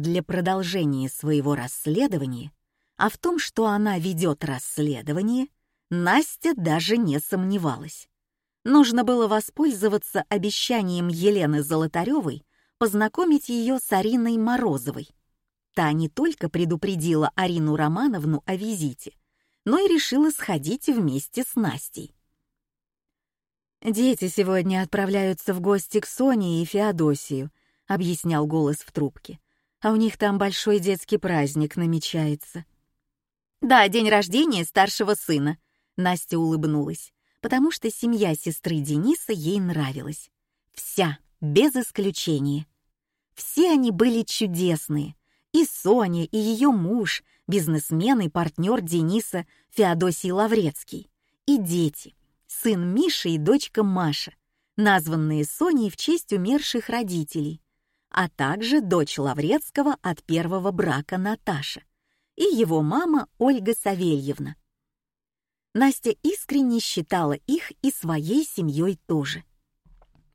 Для продолжения своего расследования, а в том, что она ведет расследование, Настя даже не сомневалась. Нужно было воспользоваться обещанием Елены Золотаревой познакомить ее с Ариной Морозовой. Та не только предупредила Арину Романовну о визите, но и решила сходить вместе с Настей. «Дети сегодня отправляются в гости к Соне и Феодосию», — объяснял голос в трубке. «А у них там большой детский праздник намечается». «Да, день рождения старшего сына», — Настя улыбнулась, потому что семья сестры Дениса ей нравилась. Вся, без исключения. Все они были чудесные. И Соня, и ее муж, бизнесмен и партнер Дениса Феодосий Лаврецкий, и дети, сын Миша и дочка Маша, названные Соней в честь умерших родителей, а также дочь Лаврецкого от первого брака Наташа и его мама Ольга Савельевна. Настя искренне считала их и своей семьей тоже.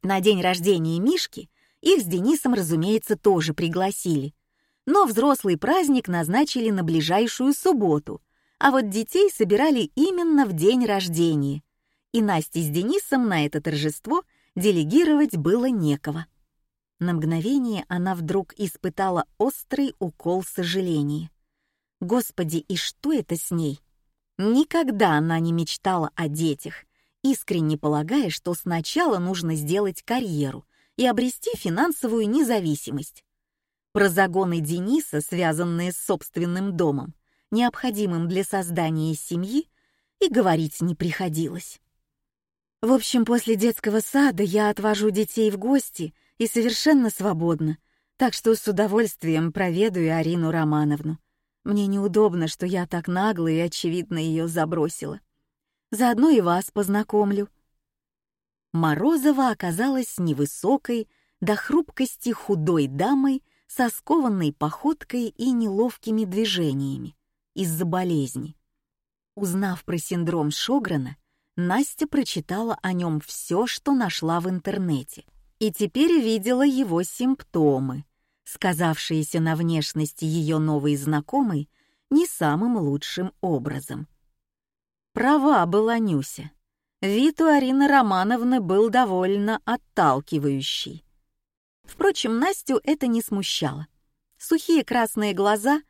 На день рождения Мишки их с Денисом, разумеется, тоже пригласили — но взрослый праздник назначили на ближайшую субботу, а вот детей собирали именно в день рождения. И Насте с Денисом на это торжество делегировать было некого. На мгновение она вдруг испытала острый укол сожаления. Господи, и что это с ней? Никогда она не мечтала о детях, искренне полагая, что сначала нужно сделать карьеру и обрести финансовую независимость. Про загоны Дениса, связанные с собственным домом, необходимым для создания семьи, и говорить не приходилось. В общем, после детского сада я отвожу детей в гости и совершенно свободна, так что с удовольствием проведаю Арину Романовну. Мне неудобно, что я так нагло и очевидно ее забросила. Заодно и вас познакомлю. Морозова оказалась невысокой, до хрупкости худой дамой со скованной походкой и неловкими движениями из-за болезни. Узнав про синдром Шограна, Настя прочитала о нем все, что нашла в интернете, и теперь видела его симптомы, сказавшиеся на внешности ее новой знакомой не самым лучшим образом. Права была Нюся. Вид у Арины Романовны был довольно отталкивающий. Впрочем, Настю это не смущало. Сухие красные глаза,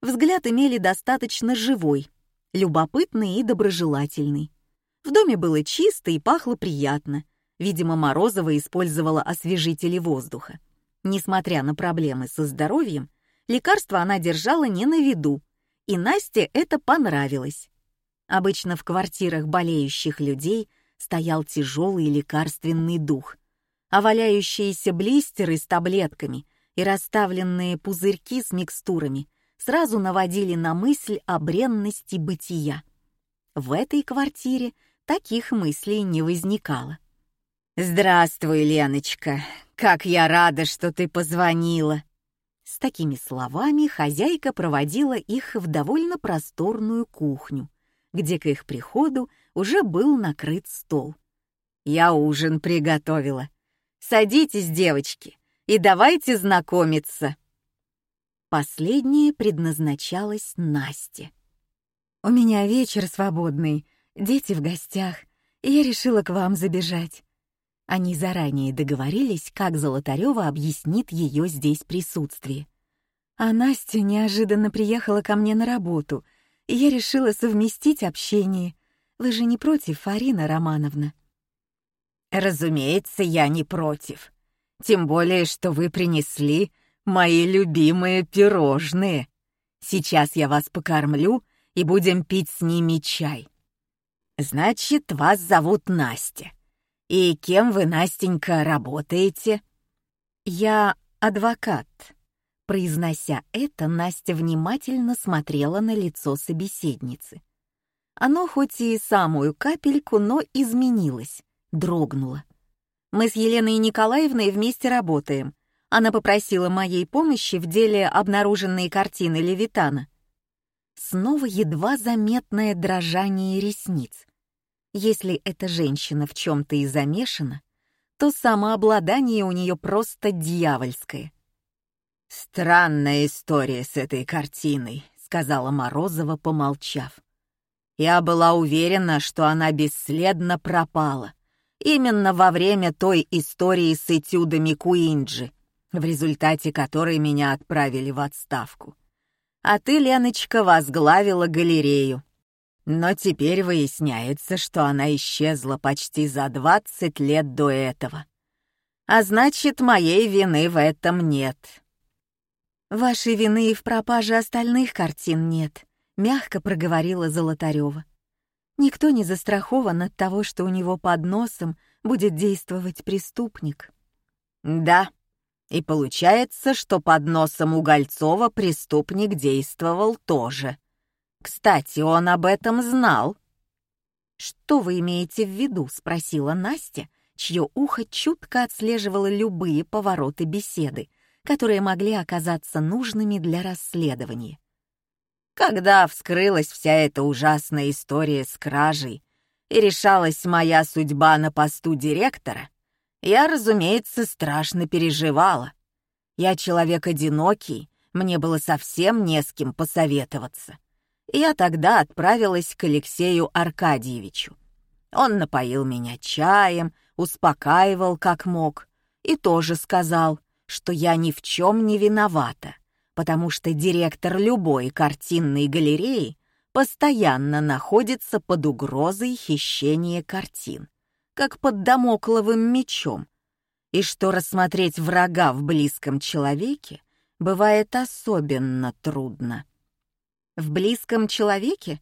взгляд имели достаточно живой, любопытный и доброжелательный. В доме было чисто и пахло приятно. Видимо, Морозова использовала освежители воздуха. Несмотря на проблемы со здоровьем, лекарства она держала не на виду, и Насте это понравилось. Обычно в квартирах болеющих людей стоял тяжелый лекарственный дух — а валяющиеся блистеры с таблетками и расставленные пузырьки с микстурами сразу наводили на мысль о бренности бытия. В этой квартире таких мыслей не возникало. «Здравствуй, Леночка! Как я рада, что ты позвонила!» С такими словами хозяйка проводила их в довольно просторную кухню, где к их приходу уже был накрыт стол. «Я ужин приготовила. Садитесь, девочки, и давайте знакомиться». Последнее предназначалось Насте. «У меня вечер свободный, дети в гостях, и я решила к вам забежать». Они заранее договорились, как Золотарева объяснит ее здесь присутствие. А Настя неожиданно приехала ко мне на работу, и я решила совместить общение. Вы же не против, Арина Романовна? Разумеется, я не против. Тем более, что вы принесли мои любимые пирожные. Сейчас я вас покормлю и будем пить с ними чай. Значит, вас зовут Настя. И кем вы, Настенька, работаете? Я адвокат. Произнося это, Настя внимательно смотрела на лицо собеседницы. Оно хоть и самую капельку, но изменилось дрогнула. «Мы с Еленой Николаевной вместе работаем. Она попросила моей помощи в деле обнаруженной картины Левитана». Снова едва заметное дрожание ресниц. Если эта женщина в чем-то и замешана, то самообладание у нее просто дьявольское. «Странная история с этой картиной», — сказала Морозова, помолчав. «Я была уверена, что она бесследно пропала. Именно во время той истории с этюдами Куинджи, в результате которой меня отправили в отставку. А ты, Леночка, возглавила галерею. Но теперь выясняется, что она исчезла почти за 20 лет до этого. А значит, моей вины в этом нет. Вашей вины и в пропаже остальных картин нет, мягко проговорила Золотарева. Никто не застрахован от того, что у него под носом будет действовать преступник. Да, и получается, что под носом у Гольцова преступник действовал тоже. Кстати, он об этом знал. «Что вы имеете в виду?» — спросила Настя, чье ухо чутко отслеживало любые повороты беседы, которые могли оказаться нужными для расследования. Когда вскрылась вся эта ужасная история с кражей и решалась моя судьба на посту директора, я, разумеется, страшно переживала. Я человек одинокий, мне было совсем не с кем посоветоваться. Я тогда отправилась к Алексею Аркадьевичу. Он напоил меня чаем, успокаивал как мог и тоже сказал, что я ни в чем не виновата, потому что директор любой картинной галереи постоянно находится под угрозой хищения картин, как под домокловым мечом, и что рассмотреть врага в близком человеке бывает особенно трудно. В близком человеке?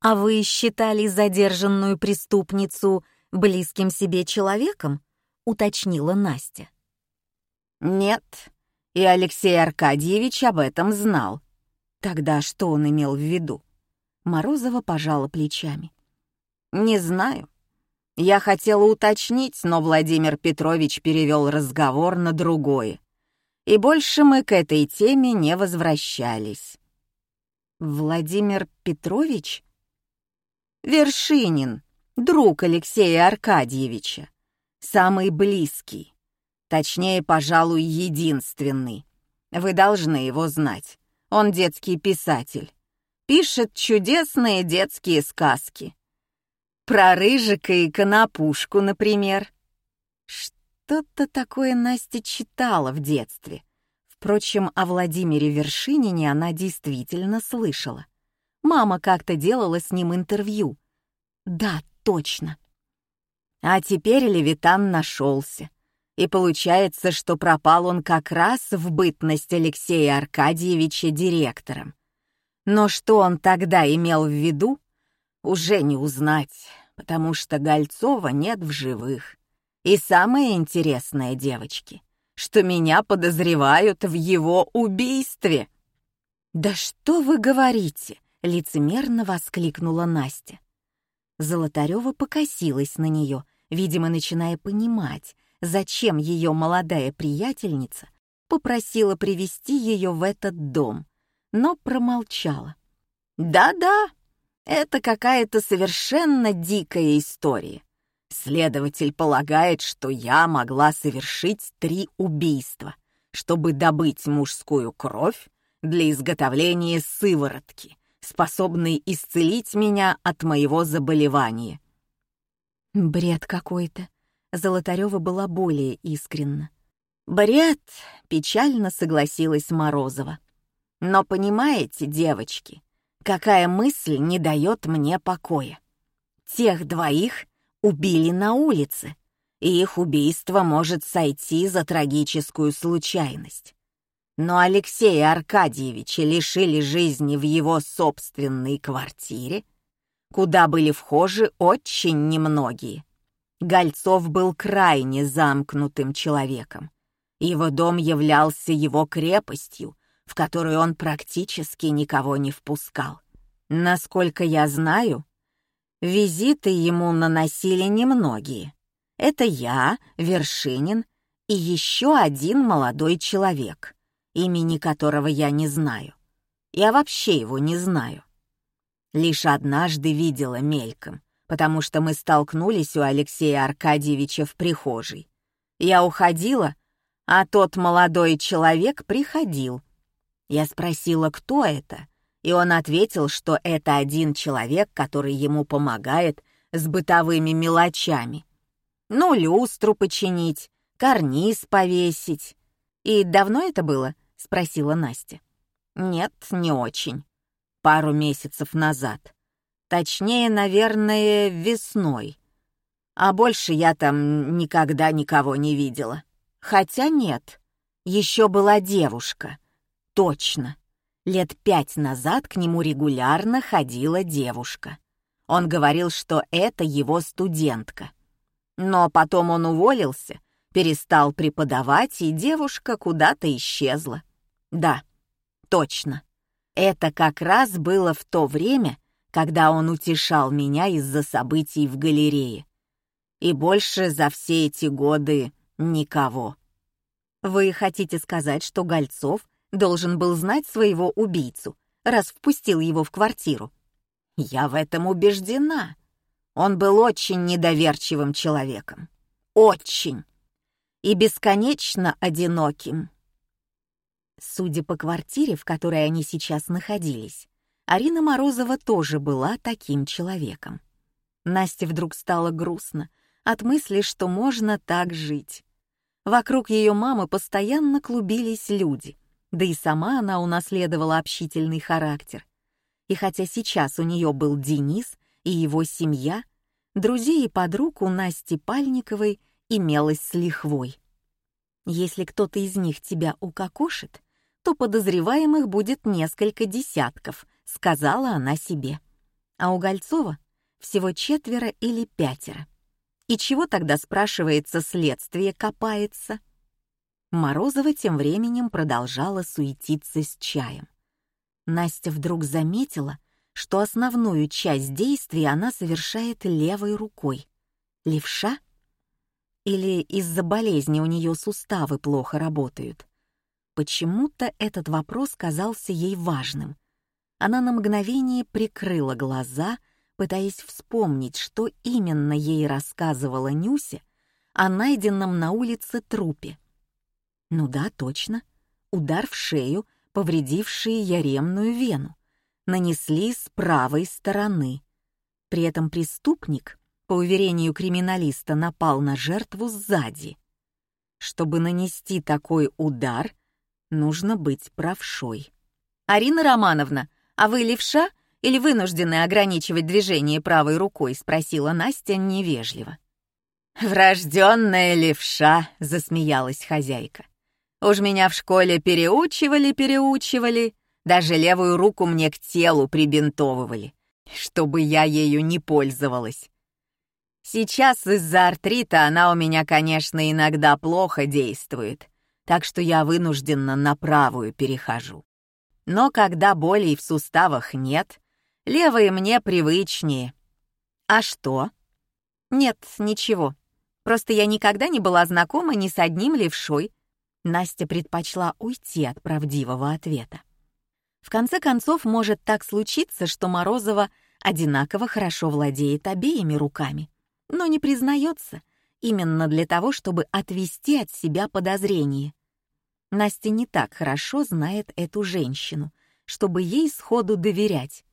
А вы считали задержанную преступницу близким себе человеком? Уточнила Настя. Нет, и Алексей Аркадьевич об этом знал. Тогда что он имел в виду? Морозова пожала плечами. Не знаю. Я хотела уточнить, но Владимир Петрович перевел разговор на другое. И больше мы к этой теме не возвращались. Владимир Петрович? Вершинин, друг Алексея Аркадьевича. Самый близкий. Точнее, пожалуй, единственный. Вы должны его знать. Он детский писатель. Пишет чудесные детские сказки. Про Рыжика и Конопушку, например. Что-то такое Настя читала в детстве. Впрочем, о Владимире Вершинине она действительно слышала. Мама как-то делала с ним интервью. Да, точно. А теперь Левитан нашелся. И получается, что пропал он как раз в бытность Алексея Аркадьевича директором. Но что он тогда имел в виду, уже не узнать, потому что Гольцова нет в живых. И самое интересное, девочки, что меня подозревают в его убийстве. «Да что вы говорите?» — лицемерно воскликнула Настя. Золотарева покосилась на нее, видимо, начиная понимать, зачем ее молодая приятельница попросила привести ее в этот дом, но промолчала. «Да-да, это какая-то совершенно дикая история. Следователь полагает, что я могла совершить три убийства, чтобы добыть мужскую кровь для изготовления сыворотки, способной исцелить меня от моего заболевания. Бред какой-то. Золотарева была более искренна. «Бред!» — печально согласилась Морозова. «Но понимаете, девочки, какая мысль не дает мне покоя? Тех двоих убили на улице, и их убийство может сойти за трагическую случайность. Но Алексея Аркадьевича лишили жизни в его собственной квартире, куда были вхожи очень немногие. Гольцов был крайне замкнутым человеком. Его дом являлся его крепостью, в которую он практически никого не впускал. Насколько я знаю, визиты ему наносили немногие. Это я, Вершинин и еще один молодой человек, имени которого я не знаю. Я вообще его не знаю. Лишь однажды видела мельком, потому что мы столкнулись у Алексея Аркадьевича в прихожей. Я уходила, А тот молодой человек приходил. Я спросила, кто это, и он ответил, что это один человек, который ему помогает с бытовыми мелочами. Ну, люстру починить, карниз повесить. «И давно это было?» — спросила Настя. «Нет, не очень. Пару месяцев назад. Точнее, наверное, весной. А больше я там никогда никого не видела. Хотя нет, еще была девушка. Точно. Лет пять назад к нему регулярно ходила девушка. Он говорил, что это его студентка. Но потом он уволился, перестал преподавать, и девушка куда-то исчезла. Да, точно. Это как раз было в то время, когда он утешал меня из-за событий в галерее. И больше за все эти годы никого. Вы хотите сказать, что Гольцов должен был знать своего убийцу, раз впустил его в квартиру? Я в этом убеждена. Он был очень недоверчивым человеком. Очень. И бесконечно одиноким. Судя по квартире, в которой они сейчас находились, Арина Морозова тоже была таким человеком. Насте вдруг стало грустно от мысли, что можно так жить. Вокруг ее мамы постоянно клубились люди, да и сама она унаследовала общительный характер. И хотя сейчас у нее был Денис и его семья, друзей и подруг у Насти Пальниковой имелось с лихвой. Если кто-то из них тебя укокошит, то подозреваемых будет несколько десятков, сказала она себе. А у Гольцова всего четверо или пятеро. И чего тогда, спрашивается, следствие копается? Морозова тем временем продолжала суетиться с чаем. Настя вдруг заметила, что основную часть действий она совершает левой рукой. Левша? Или из-за болезни у нее суставы плохо работают? Почему-то этот вопрос казался ей важным. Она на мгновение прикрыла глаза, пытаясь вспомнить, что именно ей рассказывала Нюся о найденном на улице трупе. Ну да, точно. Удар в шею, повредивший яремную вену нанесли с правой стороны. При этом преступник, по уверению криминалиста, напал на жертву сзади. Чтобы нанести такой удар, нужно быть правшой. «Арина Романовна, а вы левша или вынуждены ограничивать движение правой рукой?» — спросила Настя невежливо. «Врожденная левша», — засмеялась хозяйка. «Уж меня в школе переучивали-переучивали, даже левую руку мне к телу прибинтовывали, чтобы я ею не пользовалась. Сейчас из-за артрита она у меня, конечно, иногда плохо действует, так что я вынужденно на правую перехожу. Но когда болей в суставах нет, левые мне привычнее. А что? Нет, ничего. Просто я никогда не была знакома ни с одним левшой. Настя предпочла уйти от правдивого ответа. В конце концов, может так случиться, что Морозова одинаково хорошо владеет обеими руками, но не признается, именно для того, чтобы отвести от себя подозрение. Настя не так хорошо знает эту женщину, чтобы ей сходу доверять.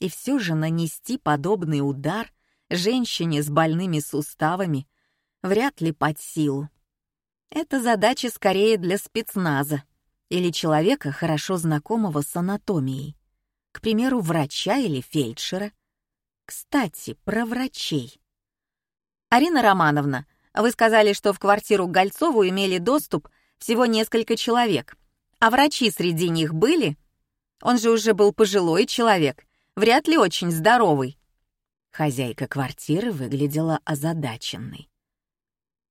И все же нанести подобный удар женщине с больными суставами вряд ли под силу. Это задача скорее для спецназа или человека, хорошо знакомого с анатомией. К примеру, врача или фельдшера. Кстати, про врачей. «Арина Романовна, вы сказали, что в квартиру Гольцову имели доступ всего несколько человек. А врачи среди них были? Он же уже был пожилой человек, вряд ли очень здоровый». Хозяйка квартиры выглядела озадаченной.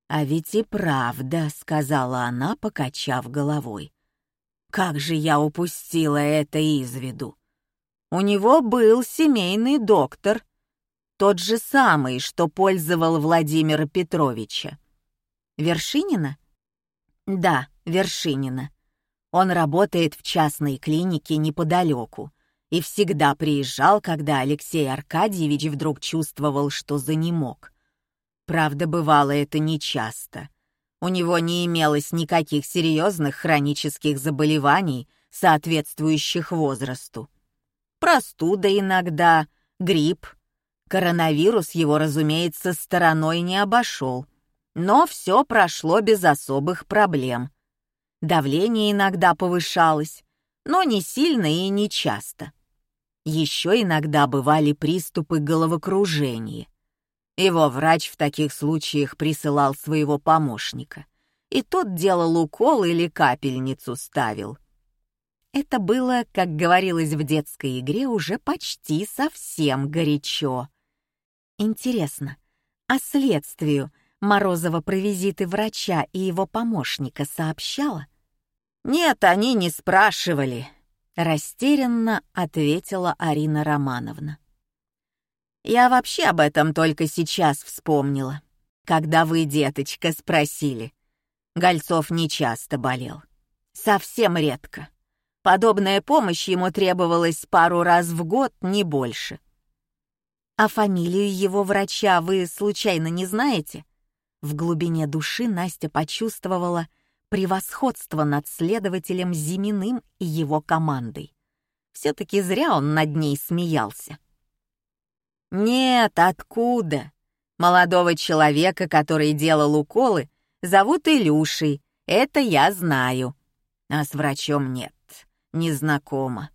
«А ведь и правда», — сказала она, покачав головой. Как же я упустила это из виду. У него был семейный доктор, тот же самый, что пользовал Владимира Петровича. Вершинина? Да, Вершинина. Он работает в частной клинике неподалеку и всегда приезжал, когда Алексей Аркадьевич вдруг чувствовал, что занемог. Правда, бывало это нечасто. У него не имелось никаких серьезных хронических заболеваний, соответствующих возрасту. Простуда иногда, грипп. Коронавирус его, разумеется, стороной не обошел. Но все прошло без особых проблем. Давление иногда повышалось, но не сильно и не часто. Еще иногда бывали приступы головокружения. Его врач в таких случаях присылал своего помощника, и тот делал укол или капельницу ставил. Это было, как говорилось в детской игре, уже почти совсем горячо. Интересно, а следствию Морозова про визиты врача и его помощника сообщала? «Нет, они не спрашивали», — растерянно ответила Арина Романовна. «Я вообще об этом только сейчас вспомнила, когда вы, деточка, спросили. Гольцов нечасто болел. Совсем редко. Подобная помощь ему требовалась пару раз в год, не больше. А фамилию его врача вы случайно не знаете? В глубине души Настя почувствовала, превосходство над следователем Зиминым и его командой. Все-таки зря он над ней смеялся. «Нет, откуда? Молодого человека, который делал уколы, зовут Илюшей, это я знаю. А с врачом нет, незнакомо».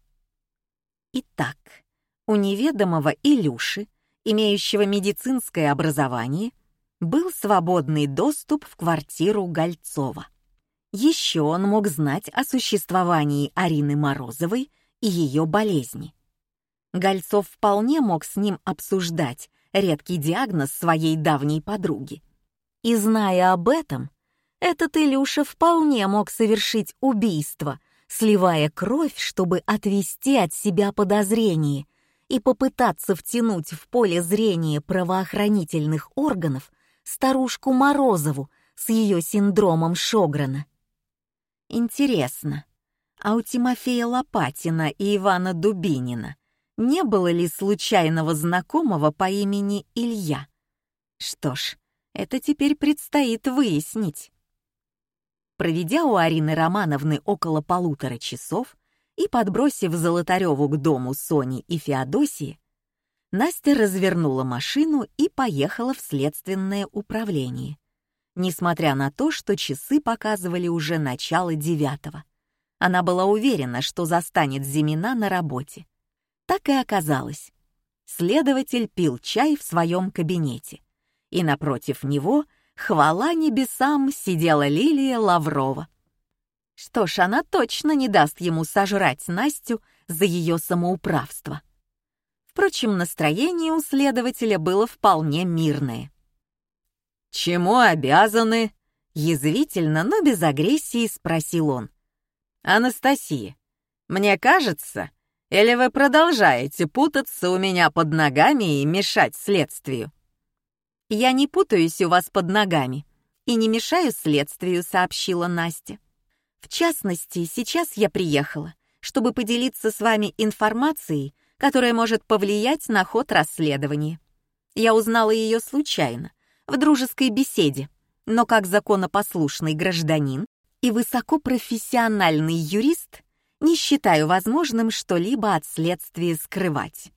Итак, у неведомого Илюши, имеющего медицинское образование, был свободный доступ в квартиру Гольцова. Еще он мог знать о существовании Арины Морозовой и ее болезни. Гольцов вполне мог с ним обсуждать редкий диагноз своей давней подруги. И зная об этом, этот Илюша вполне мог совершить убийство, сливая кровь, чтобы отвести от себя подозрение и попытаться втянуть в поле зрения правоохранительных органов старушку Морозову с ее синдромом Шограна. Интересно, а у Тимофея Лопатина и Ивана Дубинина не было ли случайного знакомого по имени Илья? Что ж, это теперь предстоит выяснить. Проведя у Арины Романовны около полутора часов и подбросив Золотареву к дому Сони и Феодосии, Настя развернула машину и поехала в следственное управление несмотря на то, что часы показывали уже начало девятого. Она была уверена, что застанет Зимина на работе. Так и оказалось. Следователь пил чай в своем кабинете, и напротив него, хвала небесам, сидела Лилия Лаврова. Что ж, она точно не даст ему сожрать Настю за ее самоуправство. Впрочем, настроение у следователя было вполне мирное. «Чему обязаны?» — язвительно, но без агрессии спросил он. «Анастасия, мне кажется, или вы продолжаете путаться у меня под ногами и мешать следствию?» «Я не путаюсь у вас под ногами и не мешаю следствию», — сообщила Настя. «В частности, сейчас я приехала, чтобы поделиться с вами информацией, которая может повлиять на ход расследования. Я узнала ее случайно, в дружеской беседе, но как законопослушный гражданин и высокопрофессиональный юрист не считаю возможным что-либо от следствия скрывать.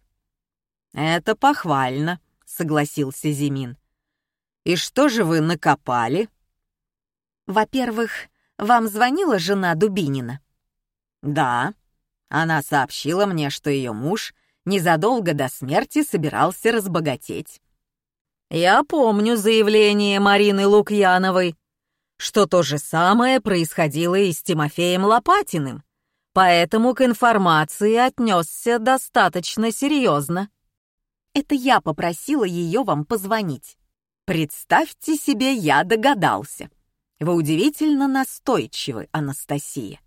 «Это похвально», — согласился Зимин. «И что же вы накопали?» «Во-первых, вам звонила жена Дубинина?» «Да. Она сообщила мне, что ее муж незадолго до смерти собирался разбогатеть. Я помню заявление Марины Лукьяновой, что то же самое происходило и с Тимофеем Лопатиным, поэтому к информации отнесся достаточно серьезно. Это я попросила ее вам позвонить. Представьте себе, я догадался. Вы удивительно настойчивы, Анастасия.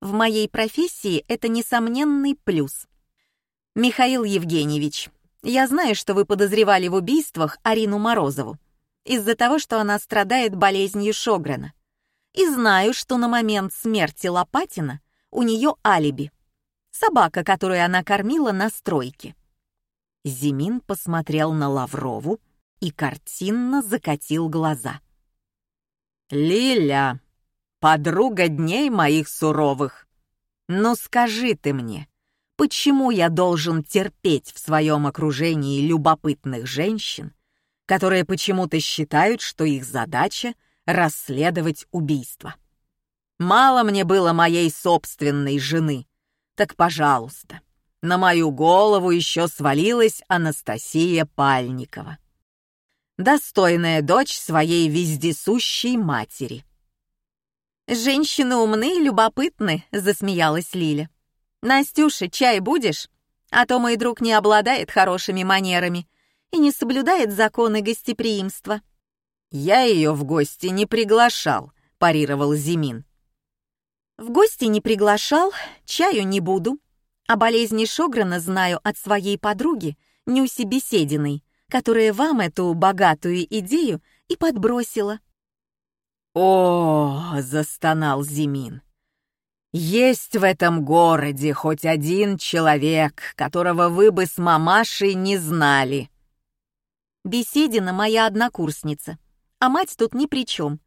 В моей профессии это несомненный плюс. Михаил Евгеньевич, я знаю, что вы подозревали в убийствах Арину Морозову из-за того, что она страдает болезнью Шогрена. И знаю, что на момент смерти Лопатина у нее алиби. Собака, которую она кормила на стройке. Зимин посмотрел на Лаврову и картинно закатил глаза. «Лиля, подруга дней моих суровых, ну скажи ты мне, почему я должен терпеть в своем окружении любопытных женщин, которые почему-то считают, что их задача — расследовать убийство? Мало мне было моей собственной жены, так пожалуйста, на мою голову еще свалилась Анастасия Пальникова достойная дочь своей вездесущей матери. «Женщины умны и любопытны», — засмеялась Лиля. «Настюша, чай будешь? А то мой друг не обладает хорошими манерами и не соблюдает законы гостеприимства». «Я ее в гости не приглашал», — парировал Зимин. «В гости не приглашал, чаю не буду. О болезни Шограна знаю от своей подруги, Нюси Бесединой, которая вам эту богатую идею и подбросила. «О!» — застонал Зимин. «Есть в этом городе хоть один человек, которого вы бы с мамашей не знали». Беседина моя однокурсница, а мать тут ни при чем.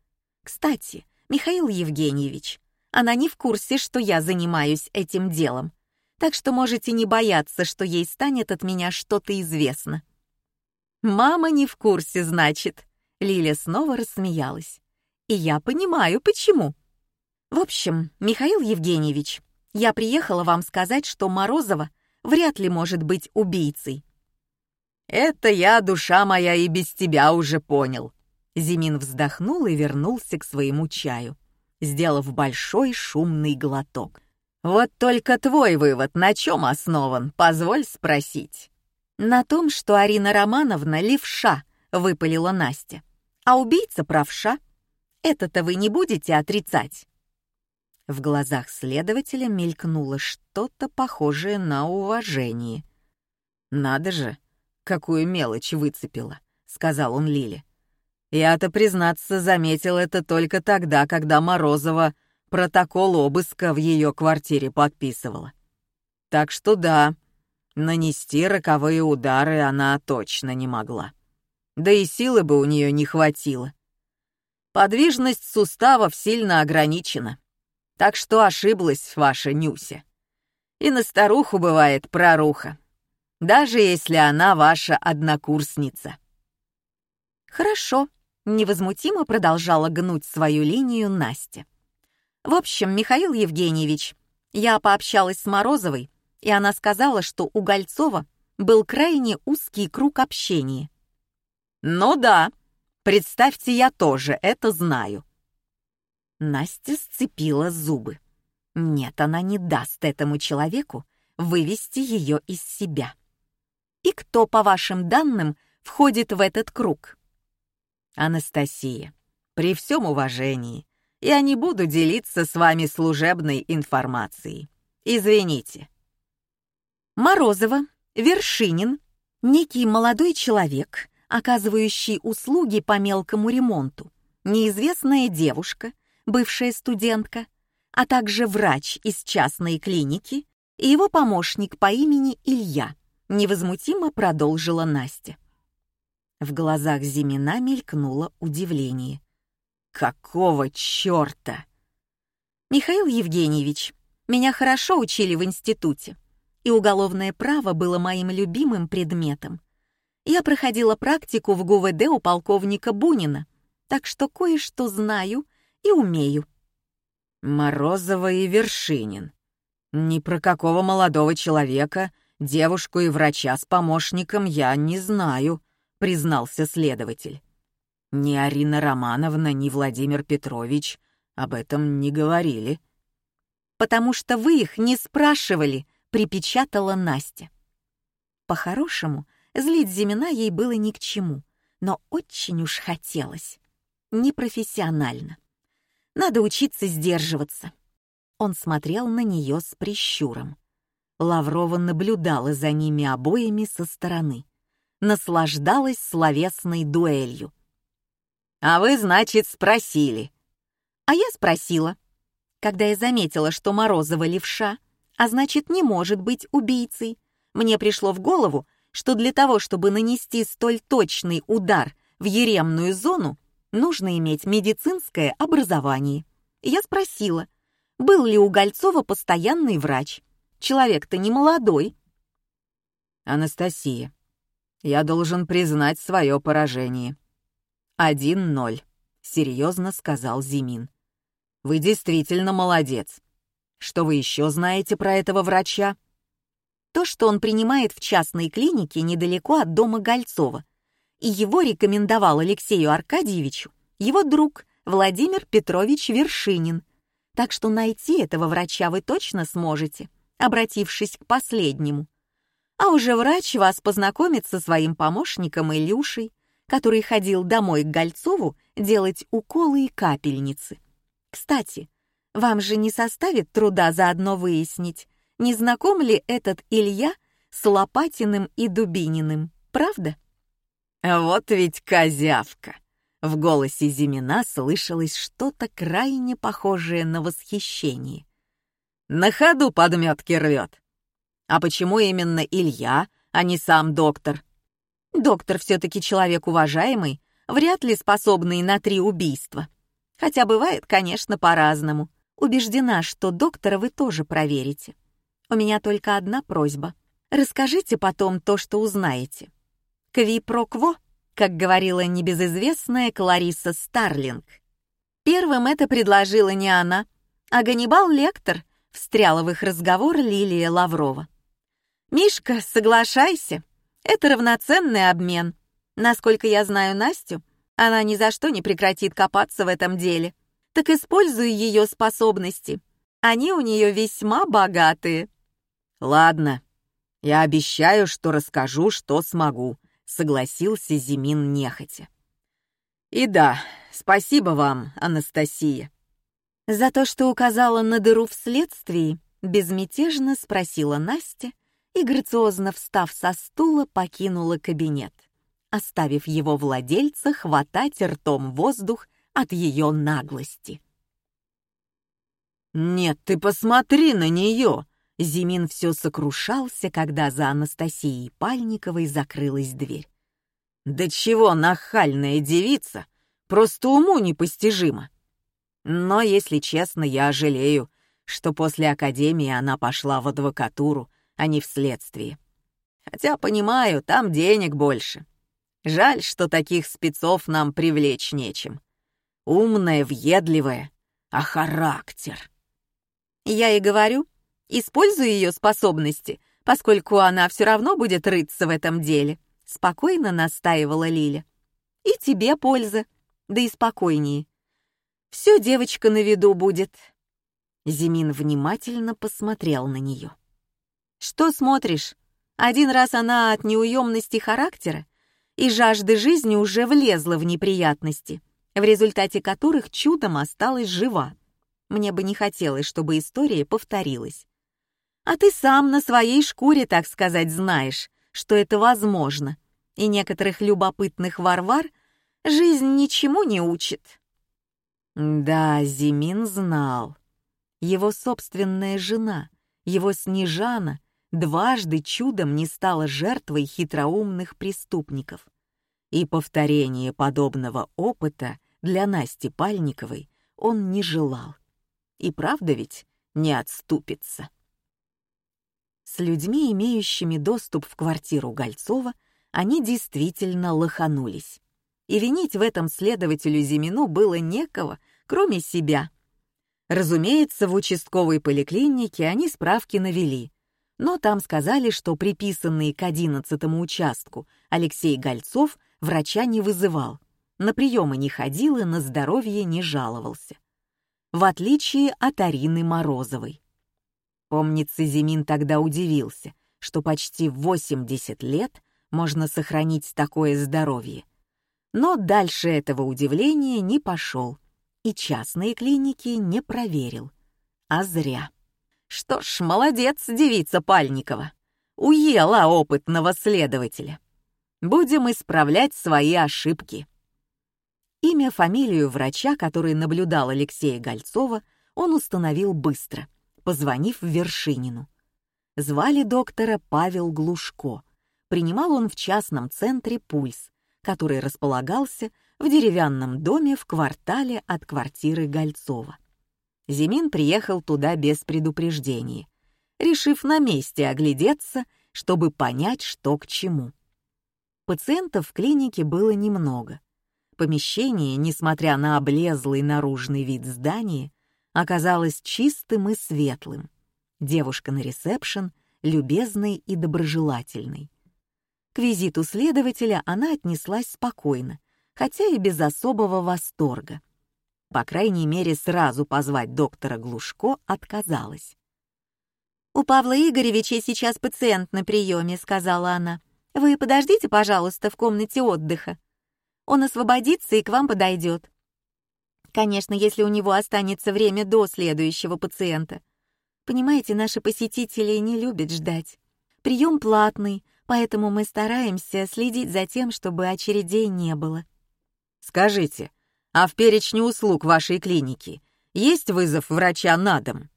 Кстати, Михаил Евгеньевич, она не в курсе, что я занимаюсь этим делом, так что можете не бояться, что ей станет от меня что-то известно. «Мама не в курсе, значит». Лиля снова рассмеялась. «И я понимаю, почему». «В общем, Михаил Евгеньевич, я приехала вам сказать, что Морозова вряд ли может быть убийцей». «Это я, душа моя, и без тебя уже понял». Зимин вздохнул и вернулся к своему чаю, сделав большой шумный глоток. «Вот только твой вывод на чем основан, позволь спросить». «На том, что Арина Романовна левша», — выпалила Настя. «А убийца правша. Это-то вы не будете отрицать?» В глазах следователя мелькнуло что-то похожее на уважение. «Надо же, какую мелочь выцепила», — сказал он Лиле. «Я-то, признаться, заметил это только тогда, когда Морозова протокол обыска в ее квартире подписывала. Так что да, Нанести роковые удары она точно не могла. Да и силы бы у нее не хватило. Подвижность суставов сильно ограничена. Так что ошиблась ваша Нюся. И на старуху бывает проруха, даже если она ваша однокурсница. Хорошо, невозмутимо продолжала гнуть свою линию Настя. В общем, Михаил Евгеньевич, я пообщалась с Морозовой, и она сказала, что у Гольцова был крайне узкий круг общения. «Ну да, представьте, я тоже это знаю». Настя сцепила зубы. Нет, она не даст этому человеку вывести ее из себя. И кто, по вашим данным, входит в этот круг? Анастасия, при всем уважении, я не буду делиться с вами служебной информацией. Извините. Морозова, Вершинин, некий молодой человек, оказывающий услуги по мелкому ремонту, неизвестная девушка, бывшая студентка, а также врач из частной клиники и его помощник по имени Илья, невозмутимо продолжила Настя. В глазах Зимина мелькнуло удивление. «Какого черта?» «Михаил Евгеньевич, меня хорошо учили в институте и уголовное право было моим любимым предметом. Я проходила практику в ГУВД у полковника Бунина, так что кое-что знаю и умею. Морозова и Вершинин. Ни про какого молодого человека, девушку и врача с помощником я не знаю, признался следователь. Ни Арина Романовна, ни Владимир Петрович об этом не говорили. «Потому что вы их не спрашивали», припечатала Настя. По-хорошему, злить Зимина ей было ни к чему, но очень уж хотелось. Непрофессионально. Надо учиться сдерживаться. Он смотрел на нее с прищуром. Лаврова наблюдала за ними обоими со стороны. Наслаждалась словесной дуэлью. «А вы, значит, спросили?» «А я спросила. Когда я заметила, что Морозова левша, а значит, не может быть убийцей. Мне пришло в голову, что для того, чтобы нанести столь точный удар в еремную зону, нужно иметь медицинское образование. Я спросила, был ли у Гольцова постоянный врач. Человек-то не молодой. Анастасия, я должен признать свое поражение. Один ноль, серьезно сказал Зимин. Вы действительно молодец. Что вы еще знаете про этого врача? То, что он принимает в частной клинике недалеко от дома Гольцова. И его рекомендовал Алексею Аркадьевичу его друг Владимир Петрович Вершинин. Так что найти этого врача вы точно сможете, обратившись к последнему. А уже врач вас познакомит со своим помощником Илюшей, который ходил домой к Гольцову делать уколы и капельницы. Кстати, вам же не составит труда заодно выяснить, не знаком ли этот Илья с Лопатиным и Дубининым, правда? Вот ведь козявка! В голосе Зимина слышалось что-то крайне похожее на восхищение. На ходу подметки рвет. А почему именно Илья, а не сам доктор? Доктор все-таки человек уважаемый, вряд ли способный на три убийства. Хотя бывает, конечно, по-разному. Убеждена, что доктора вы тоже проверите. У меня только одна просьба. Расскажите потом то, что узнаете. Кви про кво, как говорила небезызвестная Клариса Старлинг. Первым это предложила не она, а Ганнибал Лектор, встряла в их разговор Лилия Лаврова. «Мишка, соглашайся, это равноценный обмен. Насколько я знаю Настю, она ни за что не прекратит копаться в этом деле. Так используй ее способности. Они у нее весьма богатые». «Ладно, я обещаю, что расскажу, что смогу», — согласился Зимин нехотя. «И да, спасибо вам, Анастасия». «За то, что указала на дыру в следствии», — безмятежно спросила Настя и, грациозно встав со стула, покинула кабинет, оставив его владельца хватать ртом воздух от ее наглости. «Нет, ты посмотри на нее!» Зимин все сокрушался, когда за Анастасией Пальниковой закрылась дверь. «Да чего нахальная девица! Просто уму непостижимо!» Но, если честно, я жалею, что после академии она пошла в адвокатуру, а не в следствие. Хотя, понимаю, там денег больше. Жаль, что таких спецов нам привлечь нечем. Умная, въедливая, а характер. Я и говорю, Используй ее способности, поскольку она все равно будет рыться в этом деле», — спокойно настаивала Лиля. «И тебе польза, да и спокойнее. Все девочка на виду будет». Зимин внимательно посмотрел на нее. «Что смотришь? Один раз она от неуемности характера и жажды жизни уже влезла в неприятности, в результате которых чудом осталась жива. Мне бы не хотелось, чтобы история повторилась. А ты сам на своей шкуре, так сказать, знаешь, что это возможно. И некоторых любопытных варвар жизнь ничему не учит. Да, Зимин знал. Его собственная жена, его Снежана, дважды чудом не стала жертвой хитроумных преступников. И повторение подобного опыта для Насти Пальниковой он не желал. И правда ведь не отступится. С людьми, имеющими доступ в квартиру Гольцова, они действительно лоханулись. И винить в этом следователю Зимину было некого, кроме себя. Разумеется, в участковой поликлинике они справки навели, но там сказали, что приписанный к одиннадцатому участку Алексей Гольцов врача не вызывал, на приемы не ходил и на здоровье не жаловался. В отличие от Арины Морозовой. Помнится, Зимин тогда удивился, что почти в 80 лет можно сохранить такое здоровье. Но дальше этого удивления не пошел и частные клиники не проверил. А зря. Что ж, молодец, девица Пальникова. Уела опытного следователя. Будем исправлять свои ошибки. Имя, фамилию врача, который наблюдал Алексея Гольцова, он установил быстро — позвонив Вершинину. Звали доктора Павел Глушко. Принимал он в частном центре «Пульс», который располагался в деревянном доме в квартале от квартиры Гольцова. Зимин приехал туда без предупреждения, решив на месте оглядеться, чтобы понять, что к чему. Пациентов в клинике было немного. Помещение, несмотря на облезлый наружный вид здания, оказалось чистым и светлым. Девушка на ресепшн любезной и доброжелательной. К визиту следователя она отнеслась спокойно, хотя и без особого восторга. По крайней мере, сразу позвать доктора Глушко отказалась. «У Павла Игоревича сейчас пациент на приеме», — сказала она. «Вы подождите, пожалуйста, в комнате отдыха. Он освободится и к вам подойдет. Конечно, если у него останется время до следующего пациента. Понимаете, наши посетители не любят ждать. Прием платный, поэтому мы стараемся следить за тем, чтобы очередей не было». «Скажите, а в перечне услуг вашей клиники есть вызов врача на дом?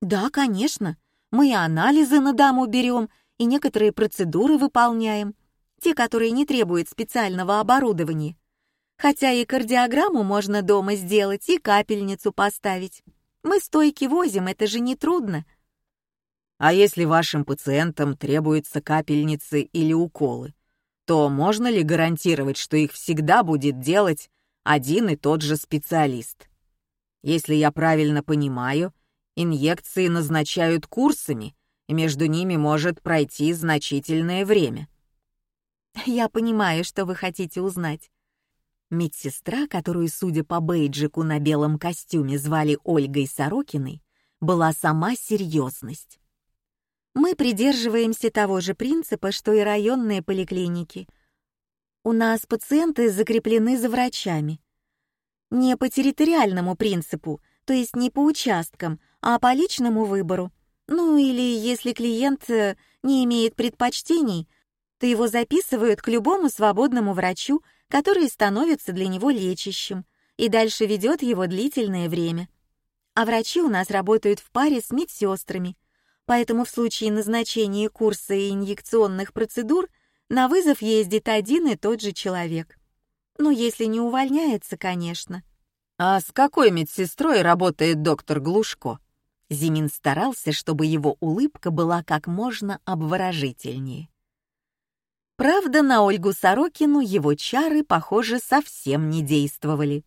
Да, конечно. Мы и анализы на дому берем, и некоторые процедуры выполняем, те, которые не требуют специального оборудования. Хотя и кардиограмму можно дома сделать, и капельницу поставить. Мы стойки возим, это же не трудно. А если вашим пациентам требуются капельницы или уколы, то можно ли гарантировать, что их всегда будет делать один и тот же специалист. Если я правильно понимаю, инъекции назначают курсами, и между ними может пройти значительное время. Я понимаю, что вы хотите узнать. Медсестра, которую, судя по бейджику на белом костюме, звали Ольгой Сорокиной, была сама серьезность. Мы придерживаемся того же принципа, что и районные поликлиники. У нас пациенты закреплены за врачами. Не по территориальному принципу, то есть не по участкам, а по личному выбору. Ну или если клиент э, не имеет предпочтений, то его записывают к любому свободному врачу, который становится для него лечащим и дальше ведет его длительное время. А врачи у нас работают в паре с медсестрами, поэтому в случае назначения курса и инъекционных процедур на вызов ездит один и тот же человек. Ну, если не увольняется, конечно. А с какой медсестрой работает доктор Глушко? Зимин старался, чтобы его улыбка была как можно обворожительнее. Правда, на Ольгу Сорокину его чары, похоже, совсем не действовали.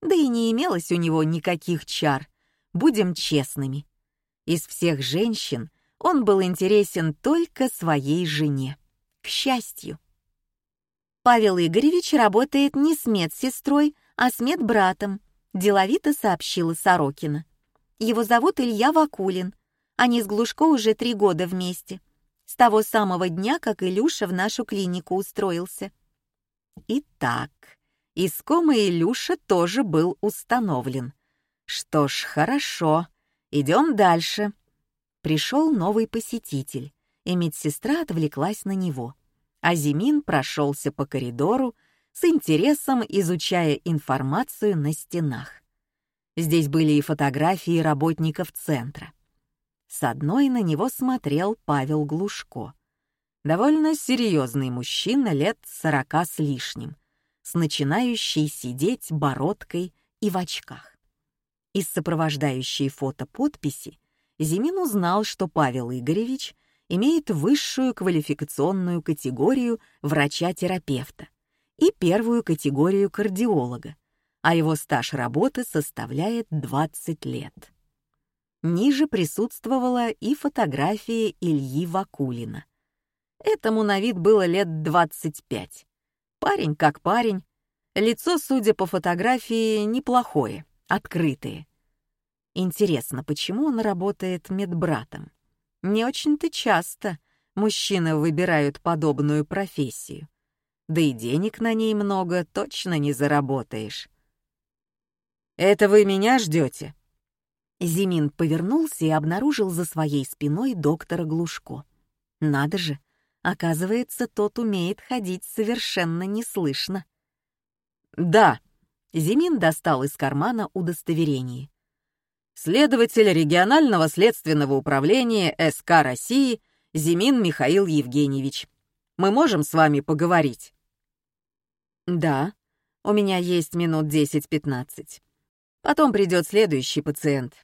Да и не имелось у него никаких чар, будем честными. Из всех женщин он был интересен только своей жене счастью. Павел Игоревич работает не с медсестрой, а с медбратом, деловито сообщила Сорокина. Его зовут Илья Вакулин. Они с Глушко уже три года вместе. С того самого дня, как Илюша в нашу клинику устроился. Итак, искомый Илюша тоже был установлен. Что ж, хорошо. Идем дальше. Пришел новый посетитель и медсестра отвлеклась на него. А Зимин прошелся по коридору, с интересом изучая информацию на стенах. Здесь были и фотографии работников центра. С одной на него смотрел Павел Глушко. Довольно серьезный мужчина лет сорока с лишним, с начинающей сидеть бородкой и в очках. Из сопровождающей фото подписи Зимин узнал, что Павел Игоревич — имеет высшую квалификационную категорию врача-терапевта и первую категорию кардиолога, а его стаж работы составляет 20 лет. Ниже присутствовала и фотография Ильи Вакулина. Этому на вид было лет 25. Парень как парень, лицо, судя по фотографии, неплохое, открытое. Интересно, почему он работает медбратом? Не очень-то часто мужчины выбирают подобную профессию. Да и денег на ней много точно не заработаешь. «Это вы меня ждете?» Зимин повернулся и обнаружил за своей спиной доктора Глушко. Надо же, оказывается, тот умеет ходить совершенно неслышно. «Да», — Зимин достал из кармана удостоверение следователь регионального следственного управления СК России Зимин Михаил Евгеньевич. Мы можем с вами поговорить?» «Да. У меня есть минут 10-15. Потом придет следующий пациент.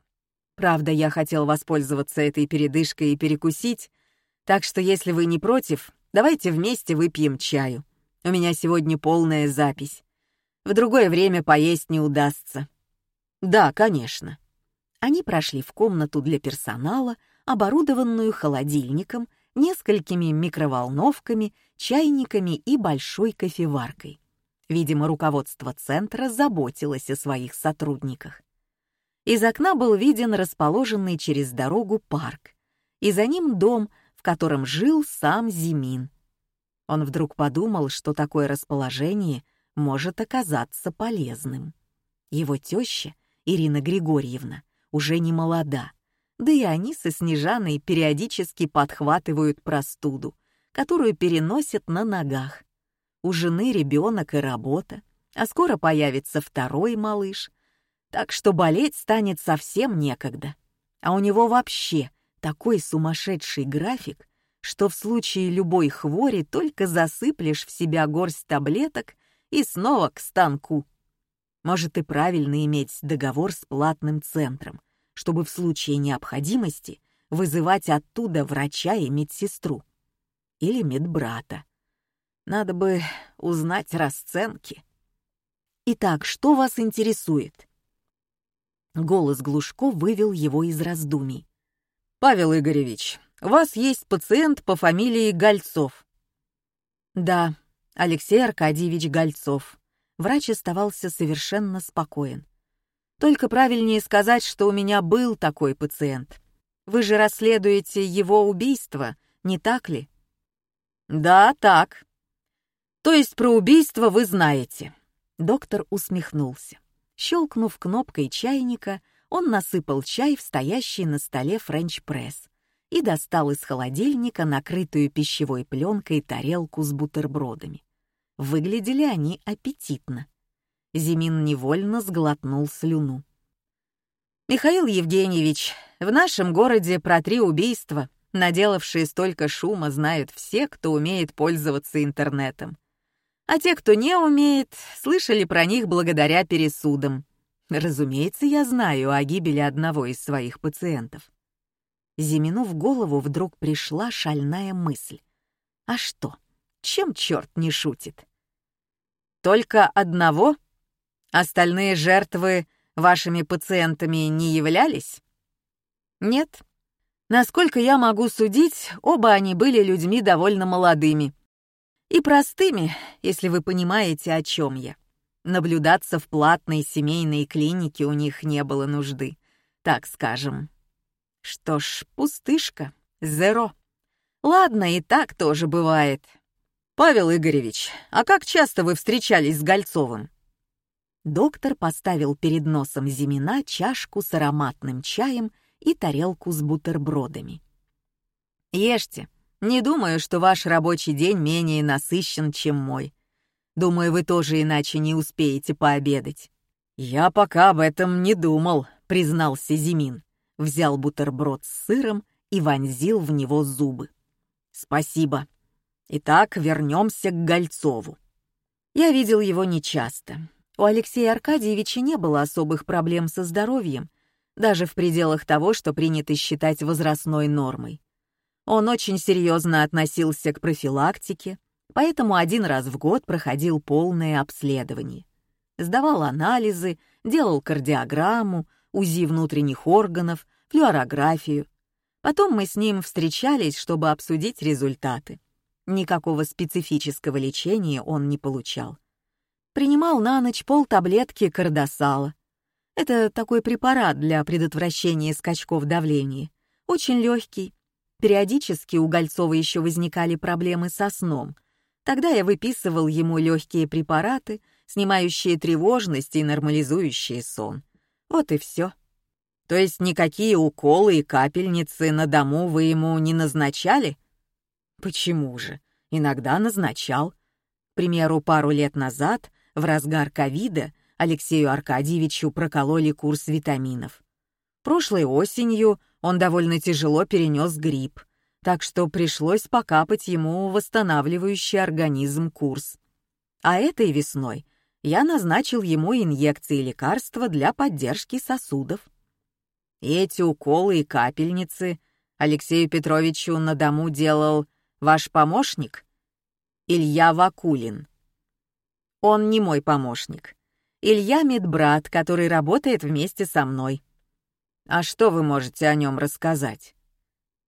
Правда, я хотел воспользоваться этой передышкой и перекусить, так что если вы не против, давайте вместе выпьем чаю. У меня сегодня полная запись. В другое время поесть не удастся. Да, конечно. Они прошли в комнату для персонала, оборудованную холодильником, несколькими микроволновками, чайниками и большой кофеваркой. Видимо, руководство центра заботилось о своих сотрудниках. Из окна был виден расположенный через дорогу парк, и за ним дом, в котором жил сам Зимин. Он вдруг подумал, что такое расположение может оказаться полезным. Его теща, Ирина Григорьевна, уже не молода, да и они со Снежаной периодически подхватывают простуду, которую переносят на ногах. У жены ребенок и работа, а скоро появится второй малыш, так что болеть станет совсем некогда. А у него вообще такой сумасшедший график, что в случае любой хвори только засыплешь в себя горсть таблеток и снова к станку. Может и правильно иметь договор с платным центром, чтобы в случае необходимости вызывать оттуда врача и медсестру. Или медбрата. Надо бы узнать расценки. Итак, что вас интересует? Голос Глушко вывел его из раздумий. «Павел Игоревич, у вас есть пациент по фамилии Гольцов?» «Да, Алексей Аркадьевич Гольцов». Врач оставался совершенно спокоен. «Только правильнее сказать, что у меня был такой пациент. Вы же расследуете его убийство, не так ли?» «Да, так», то есть про убийство вы знаете. Доктор усмехнулся. Щелкнув кнопкой чайника, он насыпал чай в стоящий на столе френч-пресс и достал из холодильника накрытую пищевой пленкой тарелку с бутербродами. Выглядели они аппетитно. Зимин невольно сглотнул слюну. «Михаил Евгеньевич, в нашем городе про три убийства, наделавшие столько шума, знают все, кто умеет пользоваться интернетом а те, кто не умеет, слышали про них благодаря пересудам. Разумеется, я знаю о гибели одного из своих пациентов. Зимину в голову вдруг пришла шальная мысль. А что, чем черт не шутит? Только одного? Остальные жертвы вашими пациентами не являлись? Нет. Насколько я могу судить, оба они были людьми довольно молодыми — и простыми, если вы понимаете, о чем я. Наблюдаться в платной семейной клинике у них не было нужды, так скажем. Что ж, пустышка, зеро. Ладно, и так тоже бывает. Павел Игоревич, а как часто вы встречались с Гольцовым? Доктор поставил перед носом Зимина чашку с ароматным чаем и тарелку с бутербродами. «Ешьте, не думаю, что ваш рабочий день менее насыщен, чем мой. Думаю, вы тоже иначе не успеете пообедать». «Я пока об этом не думал», — признался Зимин. Взял бутерброд с сыром и вонзил в него зубы. «Спасибо. Итак, вернемся к Гольцову». Я видел его нечасто. У Алексея Аркадьевича не было особых проблем со здоровьем, даже в пределах того, что принято считать возрастной нормой. Он очень серьезно относился к профилактике, поэтому один раз в год проходил полное обследование. Сдавал анализы, делал кардиограмму, УЗИ внутренних органов, флюорографию. Потом мы с ним встречались, чтобы обсудить результаты. Никакого специфического лечения он не получал. Принимал на ночь полтаблетки кардосала. Это такой препарат для предотвращения скачков давления. Очень легкий, Периодически у Гольцова еще возникали проблемы со сном. Тогда я выписывал ему легкие препараты, снимающие тревожность и нормализующие сон. Вот и все. То есть никакие уколы и капельницы на дому вы ему не назначали? Почему же? Иногда назначал. К примеру, пару лет назад, в разгар ковида, Алексею Аркадьевичу прокололи курс витаминов. Прошлой осенью он довольно тяжело перенес грипп, так что пришлось покапать ему восстанавливающий организм курс. А этой весной Я назначил ему инъекции лекарства для поддержки сосудов. эти уколы и капельницы Алексею Петровичу на дому делал ваш помощник? Илья Вакулин. Он не мой помощник. Илья медбрат, который работает вместе со мной. А что вы можете о нем рассказать?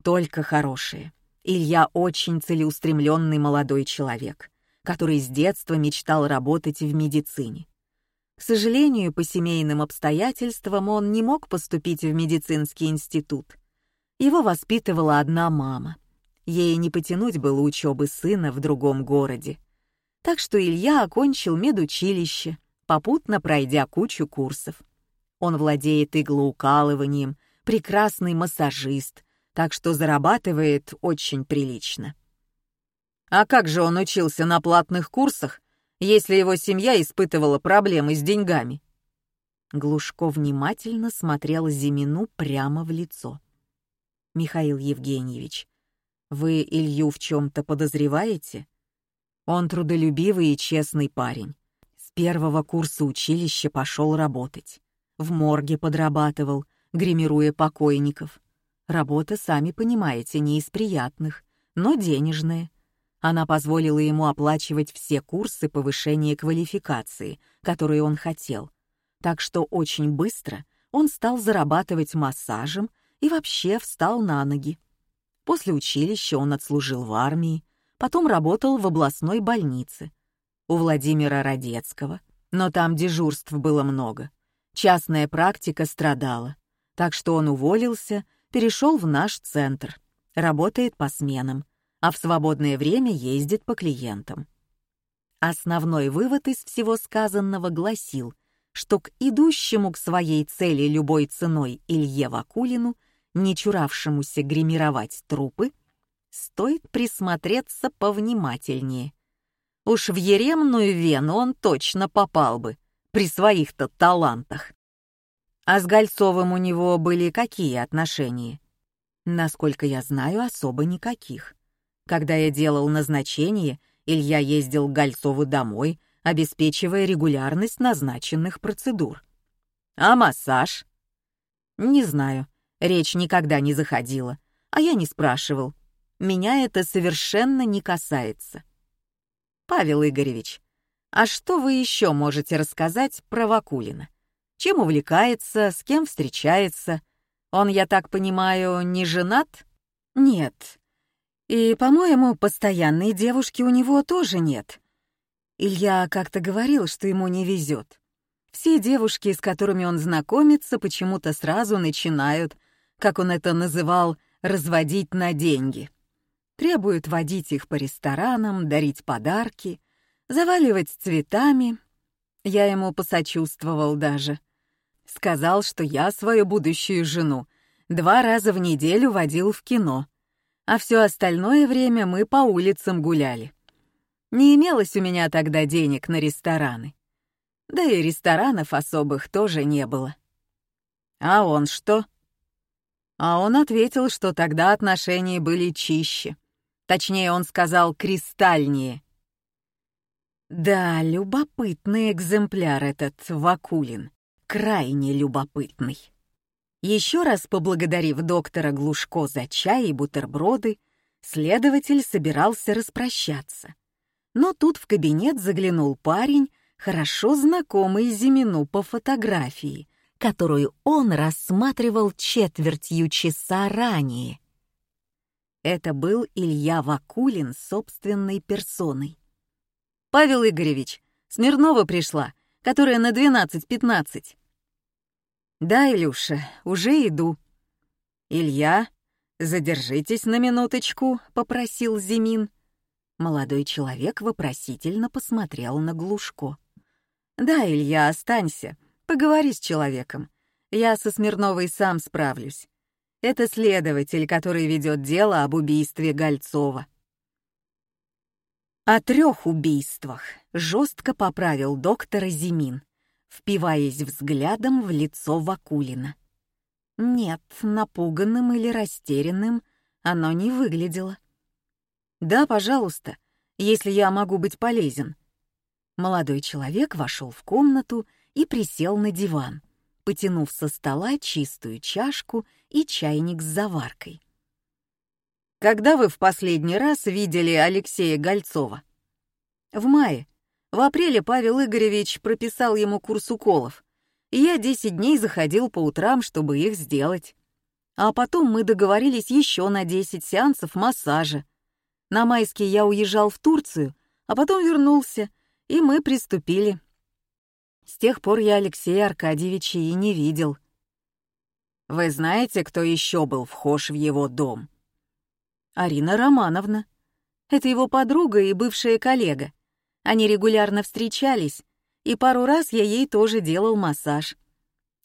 Только хорошее. Илья очень целеустремленный молодой человек, который с детства мечтал работать в медицине. К сожалению, по семейным обстоятельствам он не мог поступить в медицинский институт. Его воспитывала одна мама. Ей не потянуть было учебы сына в другом городе. Так что Илья окончил медучилище, попутно пройдя кучу курсов. Он владеет иглоукалыванием, прекрасный массажист, так что зарабатывает очень прилично. А как же он учился на платных курсах, если его семья испытывала проблемы с деньгами? Глушко внимательно смотрел Зимину прямо в лицо. «Михаил Евгеньевич, вы Илью в чем-то подозреваете? Он трудолюбивый и честный парень. С первого курса училища пошел работать в морге подрабатывал, гримируя покойников. Работа, сами понимаете, не из приятных, но денежная. Она позволила ему оплачивать все курсы повышения квалификации, которые он хотел. Так что очень быстро он стал зарабатывать массажем и вообще встал на ноги. После училища он отслужил в армии, потом работал в областной больнице у Владимира Родецкого, но там дежурств было много. Частная практика страдала, так что он уволился, перешел в наш центр, работает по сменам, а в свободное время ездит по клиентам. Основной вывод из всего сказанного гласил, что к идущему к своей цели любой ценой Илье Вакулину, не чуравшемуся гримировать трупы, стоит присмотреться повнимательнее. Уж в еремную вену он точно попал бы, при своих-то талантах. А с Гольцовым у него были какие отношения? Насколько я знаю, особо никаких. Когда я делал назначение, Илья ездил к Гольцову домой, обеспечивая регулярность назначенных процедур. А массаж? Не знаю, речь никогда не заходила, а я не спрашивал. Меня это совершенно не касается. Павел Игоревич, а что вы еще можете рассказать про Вакулина? Чем увлекается, с кем встречается? Он, я так понимаю, не женат? Нет. И, по-моему, постоянной девушки у него тоже нет. Илья как-то говорил, что ему не везет. Все девушки, с которыми он знакомится, почему-то сразу начинают, как он это называл, разводить на деньги. Требуют водить их по ресторанам, дарить подарки, заваливать цветами. Я ему посочувствовал даже. Сказал, что я свою будущую жену два раза в неделю водил в кино, а все остальное время мы по улицам гуляли. Не имелось у меня тогда денег на рестораны. Да и ресторанов особых тоже не было. А он что? А он ответил, что тогда отношения были чище. Точнее, он сказал «кристальнее». Да, любопытный экземпляр этот Вакулин, крайне любопытный. Еще раз поблагодарив доктора Глушко за чай и бутерброды, следователь собирался распрощаться. Но тут в кабинет заглянул парень, хорошо знакомый Зимину по фотографии, которую он рассматривал четвертью часа ранее. Это был Илья Вакулин собственной персоной. Павел Игоревич, Смирнова пришла, которая на 12.15. Да, Илюша, уже иду. Илья, задержитесь на минуточку, попросил Зимин. Молодой человек вопросительно посмотрел на Глушко. Да, Илья, останься, поговори с человеком. Я со Смирновой сам справлюсь. Это следователь, который ведет дело об убийстве Гольцова. О трех убийствах жестко поправил доктора Зимин, впиваясь взглядом в лицо Вакулина. Нет, напуганным или растерянным оно не выглядело. «Да, пожалуйста, если я могу быть полезен». Молодой человек вошел в комнату и присел на диван, потянув со стола чистую чашку и чайник с заваркой. «Когда вы в последний раз видели Алексея Гольцова?» «В мае. В апреле Павел Игоревич прописал ему курс уколов, я десять дней заходил по утрам, чтобы их сделать. А потом мы договорились еще на десять сеансов массажа. На майские я уезжал в Турцию, а потом вернулся, и мы приступили. С тех пор я Алексея Аркадьевича и не видел. Вы знаете, кто еще был вхож в его дом? Арина Романовна. Это его подруга и бывшая коллега. Они регулярно встречались, и пару раз я ей тоже делал массаж.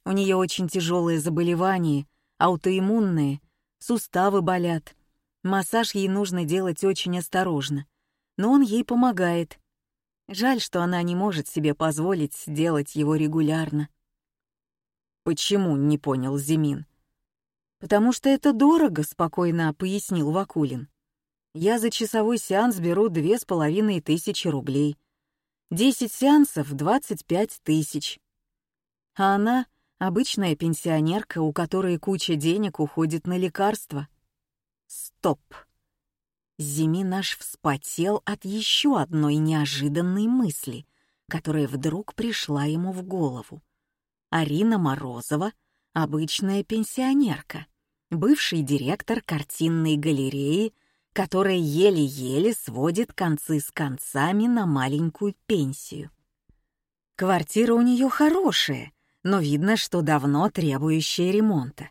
У нее очень тяжелые заболевания, аутоиммунные, суставы болят. Массаж ей нужно делать очень осторожно, но он ей помогает. Жаль, что она не может себе позволить делать его регулярно. «Почему?» — не понял Зимин. «Потому что это дорого», — спокойно пояснил Вакулин. Я за часовой сеанс беру две с половиной тысячи рублей. Десять сеансов — двадцать пять тысяч. А она — обычная пенсионерка, у которой куча денег уходит на лекарства. Стоп. Зими наш вспотел от еще одной неожиданной мысли, которая вдруг пришла ему в голову. Арина Морозова — обычная пенсионерка, бывший директор картинной галереи которая еле-еле сводит концы с концами на маленькую пенсию. Квартира у нее хорошая, но видно, что давно требующая ремонта.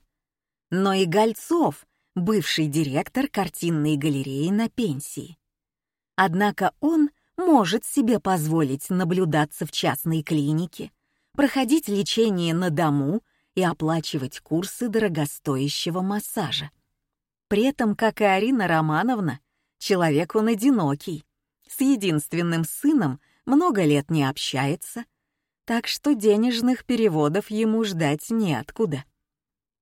Но и Гольцов, бывший директор картинной галереи на пенсии. Однако он может себе позволить наблюдаться в частной клинике, проходить лечение на дому и оплачивать курсы дорогостоящего массажа. При этом, как и Арина Романовна, человек он одинокий, с единственным сыном много лет не общается, так что денежных переводов ему ждать неоткуда.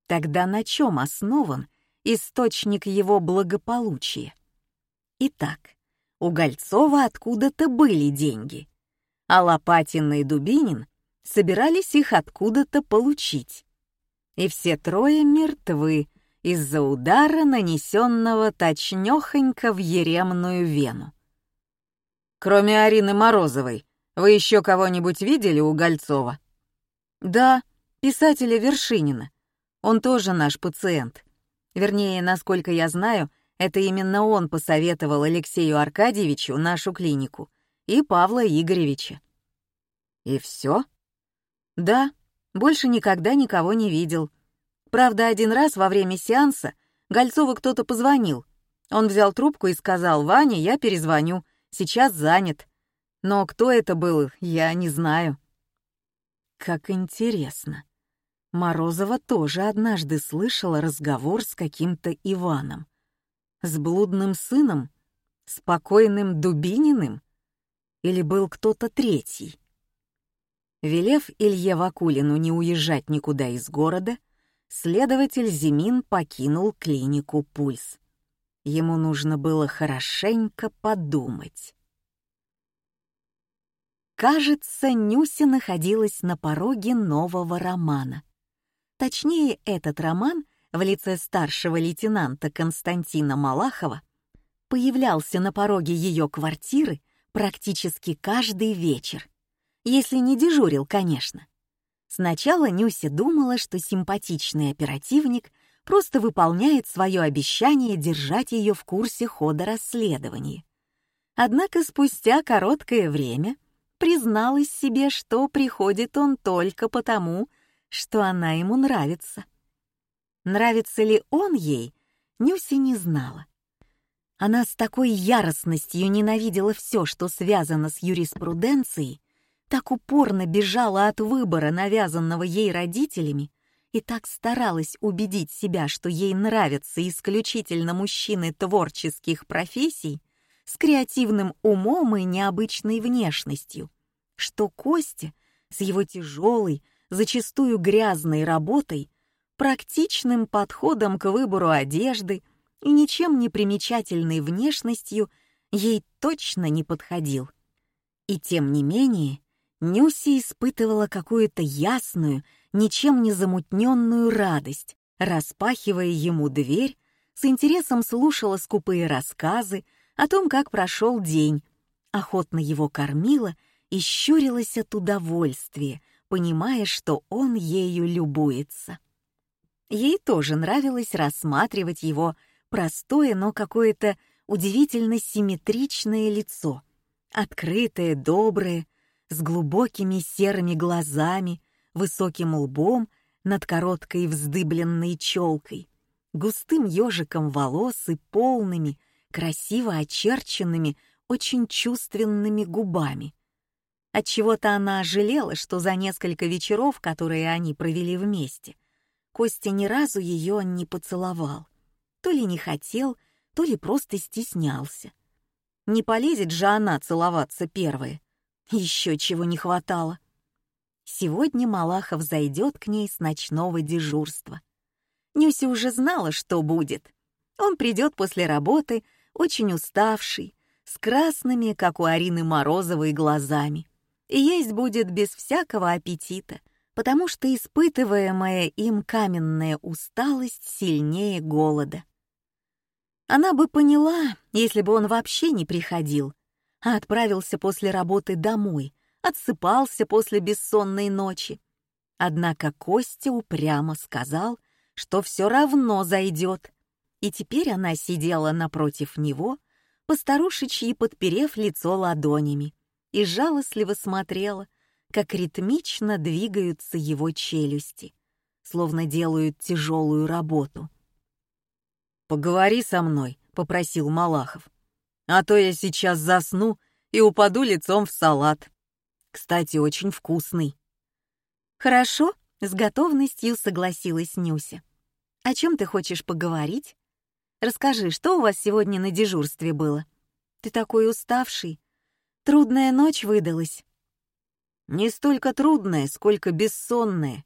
Тогда на чем основан источник его благополучия? Итак, у Гольцова откуда-то были деньги, а Лопатин и Дубинин собирались их откуда-то получить. И все трое мертвы, из-за удара, нанесенного точнёхонько в еремную вену. «Кроме Арины Морозовой, вы еще кого-нибудь видели у Гольцова?» «Да, писателя Вершинина. Он тоже наш пациент. Вернее, насколько я знаю, это именно он посоветовал Алексею Аркадьевичу нашу клинику и Павла Игоревича». «И все?» «Да, больше никогда никого не видел», Правда, один раз во время сеанса Гольцову кто-то позвонил. Он взял трубку и сказал, «Ваня, я перезвоню, сейчас занят». Но кто это был, я не знаю. Как интересно. Морозова тоже однажды слышала разговор с каким-то Иваном. С блудным сыном? Спокойным Дубининым? Или был кто-то третий? Велев Илье Вакулину не уезжать никуда из города, следователь Зимин покинул клинику «Пульс». Ему нужно было хорошенько подумать. Кажется, Нюся находилась на пороге нового романа. Точнее, этот роман в лице старшего лейтенанта Константина Малахова появлялся на пороге ее квартиры практически каждый вечер. Если не дежурил, конечно. Сначала Нюся думала, что симпатичный оперативник просто выполняет свое обещание держать ее в курсе хода расследования. Однако спустя короткое время призналась себе, что приходит он только потому, что она ему нравится. Нравится ли он ей, Нюся не знала. Она с такой яростностью ненавидела все, что связано с юриспруденцией, так упорно бежала от выбора, навязанного ей родителями, и так старалась убедить себя, что ей нравятся исключительно мужчины творческих профессий с креативным умом и необычной внешностью, что Костя с его тяжелой, зачастую грязной работой, практичным подходом к выбору одежды и ничем не примечательной внешностью ей точно не подходил. И тем не менее, Нюси испытывала какую-то ясную, ничем не замутненную радость, распахивая ему дверь, с интересом слушала скупые рассказы о том, как прошел день, охотно его кормила и щурилась от удовольствия, понимая, что он ею любуется. Ей тоже нравилось рассматривать его простое, но какое-то удивительно симметричное лицо, открытое, доброе, с глубокими серыми глазами, высоким лбом над короткой вздыбленной челкой, густым ежиком волос и полными, красиво очерченными, очень чувственными губами. Отчего-то она жалела, что за несколько вечеров, которые они провели вместе, Костя ни разу ее не поцеловал. То ли не хотел, то ли просто стеснялся. Не полезет же она целоваться первая. Еще чего не хватало. Сегодня Малахов зайдет к ней с ночного дежурства. Нюся уже знала, что будет. Он придет после работы, очень уставший, с красными, как у Арины Морозовой, глазами. И есть будет без всякого аппетита, потому что испытываемая им каменная усталость сильнее голода. Она бы поняла, если бы он вообще не приходил, а отправился после работы домой, отсыпался после бессонной ночи. Однако Костя упрямо сказал, что все равно зайдет, и теперь она сидела напротив него, постарушечьи подперев лицо ладонями, и жалостливо смотрела, как ритмично двигаются его челюсти, словно делают тяжелую работу. «Поговори со мной», — попросил Малахов а то я сейчас засну и упаду лицом в салат. Кстати, очень вкусный. Хорошо, с готовностью согласилась Нюся. О чем ты хочешь поговорить? Расскажи, что у вас сегодня на дежурстве было? Ты такой уставший. Трудная ночь выдалась. Не столько трудная, сколько бессонная.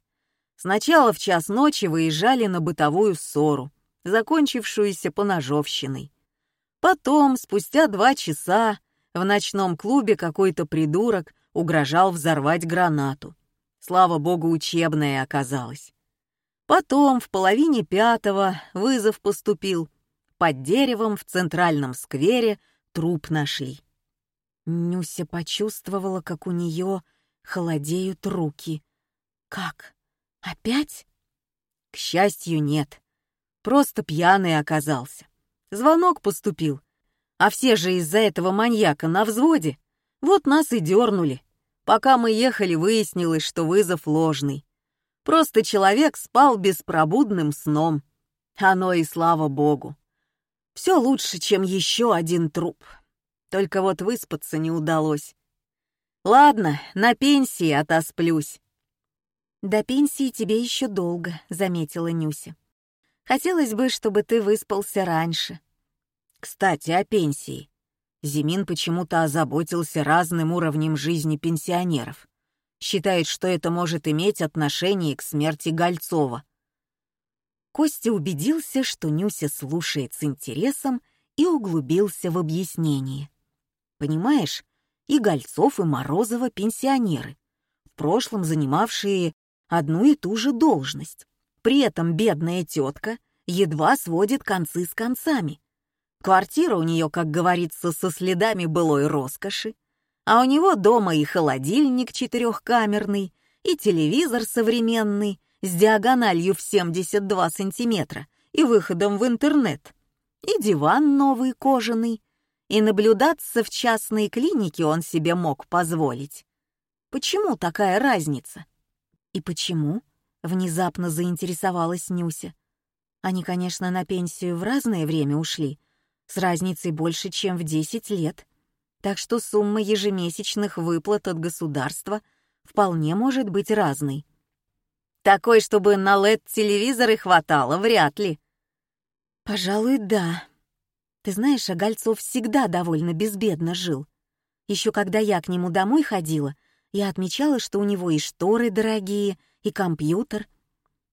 Сначала в час ночи выезжали на бытовую ссору, закончившуюся поножовщиной. Потом, спустя два часа, в ночном клубе какой-то придурок угрожал взорвать гранату. Слава богу, учебная оказалась. Потом, в половине пятого, вызов поступил. Под деревом в центральном сквере труп нашли. Нюся почувствовала, как у нее холодеют руки. «Как? Опять?» К счастью, нет. Просто пьяный оказался. Звонок поступил. А все же из-за этого маньяка на взводе. Вот нас и дернули. Пока мы ехали, выяснилось, что вызов ложный. Просто человек спал беспробудным сном. Оно и слава богу. Все лучше, чем еще один труп. Только вот выспаться не удалось. Ладно, на пенсии отосплюсь. «До пенсии тебе еще долго», — заметила Нюся. Хотелось бы, чтобы ты выспался раньше. Кстати, о пенсии. Зимин почему-то озаботился разным уровнем жизни пенсионеров. Считает, что это может иметь отношение к смерти Гольцова. Костя убедился, что Нюся слушает с интересом и углубился в объяснение. Понимаешь, и Гольцов, и Морозова пенсионеры, в прошлом занимавшие одну и ту же должность. При этом бедная тетка едва сводит концы с концами. Квартира у нее, как говорится, со следами былой роскоши, а у него дома и холодильник четырехкамерный, и телевизор современный с диагональю в 72 сантиметра и выходом в интернет, и диван новый кожаный, и наблюдаться в частной клинике он себе мог позволить. Почему такая разница? И почему? Внезапно заинтересовалась Нюся. Они, конечно, на пенсию в разное время ушли, с разницей больше, чем в 10 лет. Так что сумма ежемесячных выплат от государства вполне может быть разной. Такой, чтобы на LED-телевизоры хватало, вряд ли. Пожалуй, да. Ты знаешь, Огольцов всегда довольно безбедно жил. Еще когда я к нему домой ходила, я отмечала, что у него и шторы дорогие, и компьютер.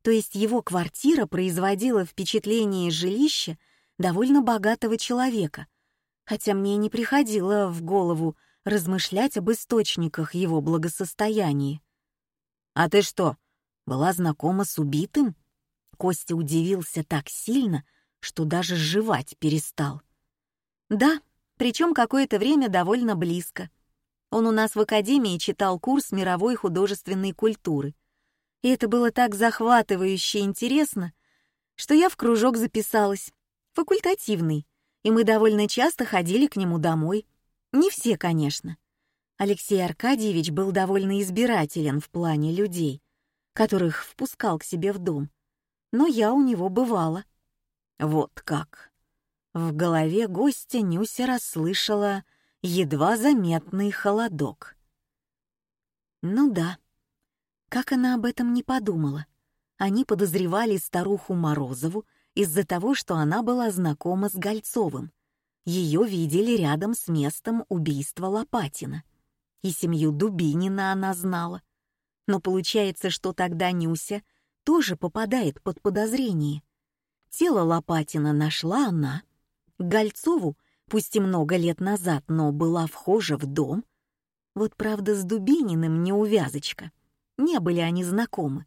То есть его квартира производила впечатление жилища довольно богатого человека, хотя мне не приходило в голову размышлять об источниках его благосостояния. «А ты что, была знакома с убитым?» Костя удивился так сильно, что даже жевать перестал. «Да, причем какое-то время довольно близко. Он у нас в академии читал курс мировой художественной культуры. И это было так захватывающе интересно, что я в кружок записалась, факультативный, и мы довольно часто ходили к нему домой. Не все, конечно. Алексей Аркадьевич был довольно избирателен в плане людей, которых впускал к себе в дом. Но я у него бывала. Вот как. В голове гостя Нюся расслышала едва заметный холодок. Ну да. Как она об этом не подумала? Они подозревали старуху Морозову из-за того, что она была знакома с Гольцовым. Ее видели рядом с местом убийства Лопатина. И семью Дубинина она знала. Но получается, что тогда Нюся тоже попадает под подозрение. Тело Лопатина нашла она. Гольцову, пусть и много лет назад, но была вхожа в дом. Вот правда с Дубининым неувязочка. Не были они знакомы.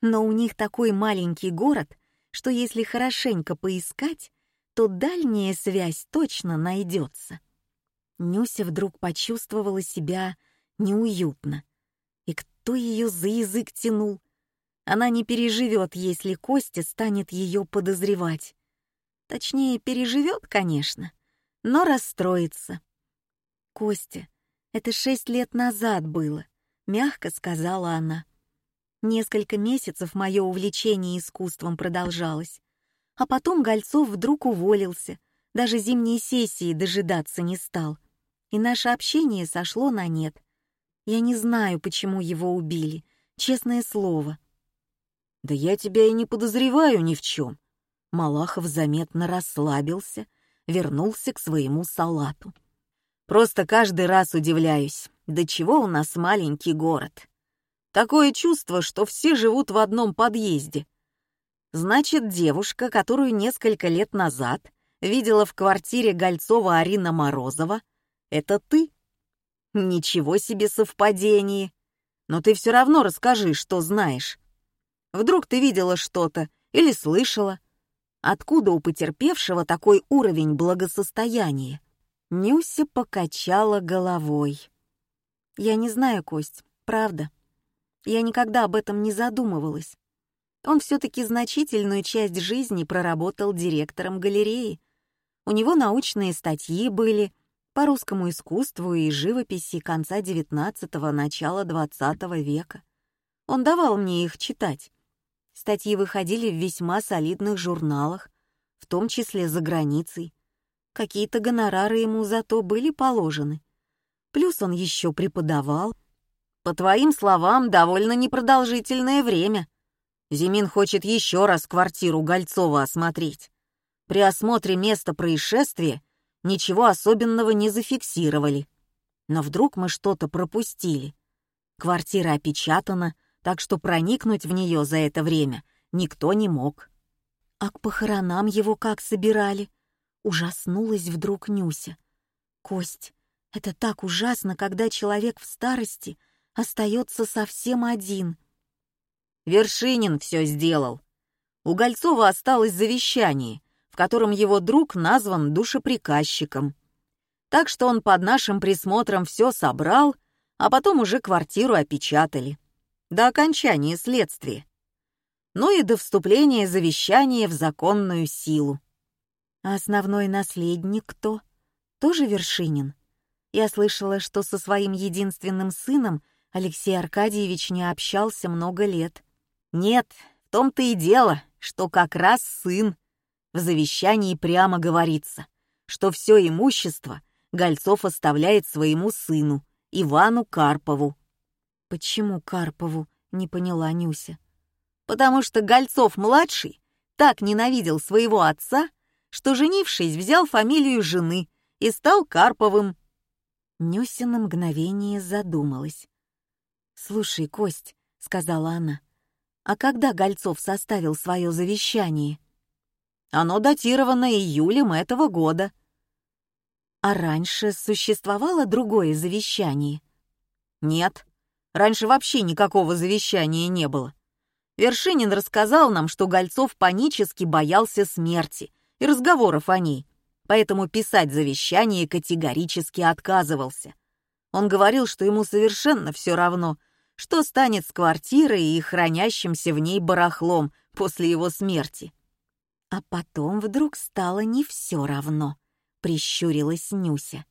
Но у них такой маленький город, что если хорошенько поискать, то дальняя связь точно найдется. Нюся вдруг почувствовала себя неуютно. И кто ее за язык тянул? Она не переживет, если Костя станет ее подозревать. Точнее, переживет, конечно, но расстроится. «Костя, это шесть лет назад было», — мягко сказала она. Несколько месяцев мое увлечение искусством продолжалось. А потом Гольцов вдруг уволился, даже зимней сессии дожидаться не стал. И наше общение сошло на нет. Я не знаю, почему его убили, честное слово. «Да я тебя и не подозреваю ни в чем». Малахов заметно расслабился, вернулся к своему салату. «Просто каждый раз удивляюсь, до чего у нас маленький город. Такое чувство, что все живут в одном подъезде. Значит, девушка, которую несколько лет назад видела в квартире Гольцова Арина Морозова, это ты? Ничего себе совпадение. Но ты все равно расскажи, что знаешь. Вдруг ты видела что-то или слышала? Откуда у потерпевшего такой уровень благосостояния? Нюся покачала головой. Я не знаю, Кость, правда. Я никогда об этом не задумывалась. Он все-таки значительную часть жизни проработал директором галереи. У него научные статьи были по русскому искусству и живописи конца XIX – начала XX века. Он давал мне их читать. Статьи выходили в весьма солидных журналах, в том числе за границей. Какие-то гонорары ему зато были положены. Плюс он еще преподавал — по твоим словам, довольно непродолжительное время. Зимин хочет еще раз квартиру Гольцова осмотреть. При осмотре места происшествия ничего особенного не зафиксировали. Но вдруг мы что-то пропустили. Квартира опечатана, так что проникнуть в нее за это время никто не мог. А к похоронам его как собирали? Ужаснулась вдруг Нюся. Кость, это так ужасно, когда человек в старости остается совсем один. Вершинин все сделал. У Гольцова осталось завещание, в котором его друг назван душеприказчиком. Так что он под нашим присмотром все собрал, а потом уже квартиру опечатали. До окончания следствия. Ну и до вступления завещания в законную силу. А основной наследник кто? Тоже Вершинин? Я слышала, что со своим единственным сыном — Алексей Аркадьевич не общался много лет. Нет, в том-то и дело, что как раз сын. В завещании прямо говорится, что все имущество Гольцов оставляет своему сыну, Ивану Карпову. «Почему Карпову?» — не поняла Нюся. «Потому что Гольцов-младший так ненавидел своего отца, что, женившись, взял фамилию жены и стал Карповым». Нюся на мгновение задумалась. «Слушай, Кость», — сказала она, — «а когда Гольцов составил свое завещание?» «Оно датировано июлем этого года». А раньше существовало другое завещание? Нет, раньше вообще никакого завещания не было. Вершинин рассказал нам, что Гольцов панически боялся смерти и разговоров о ней, поэтому писать завещание категорически отказывался. Он говорил, что ему совершенно все равно, что станет с квартирой и хранящимся в ней барахлом после его смерти. А потом вдруг стало не все равно, прищурилась Нюся.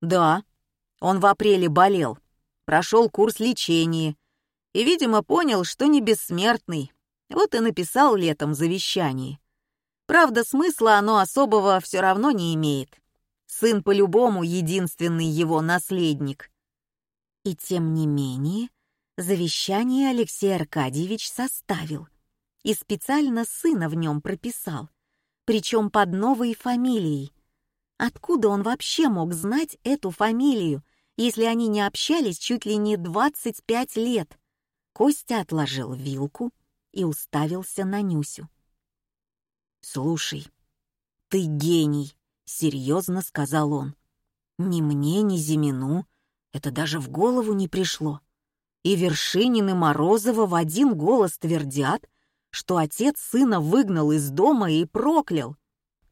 Да, он в апреле болел, прошел курс лечения и, видимо, понял, что не бессмертный, вот и написал летом завещание. Правда, смысла оно особого все равно не имеет. Сын по-любому единственный его наследник. И тем не менее, завещание Алексей Аркадьевич составил и специально сына в нем прописал, причем под новой фамилией. Откуда он вообще мог знать эту фамилию, если они не общались чуть ли не 25 лет? Костя отложил вилку и уставился на Нюсю. «Слушай, ты гений», — серьезно сказал он. «Ни мне, ни Зимину это даже в голову не пришло. И Вершинин и Морозова в один голос твердят, что отец сына выгнал из дома и проклял.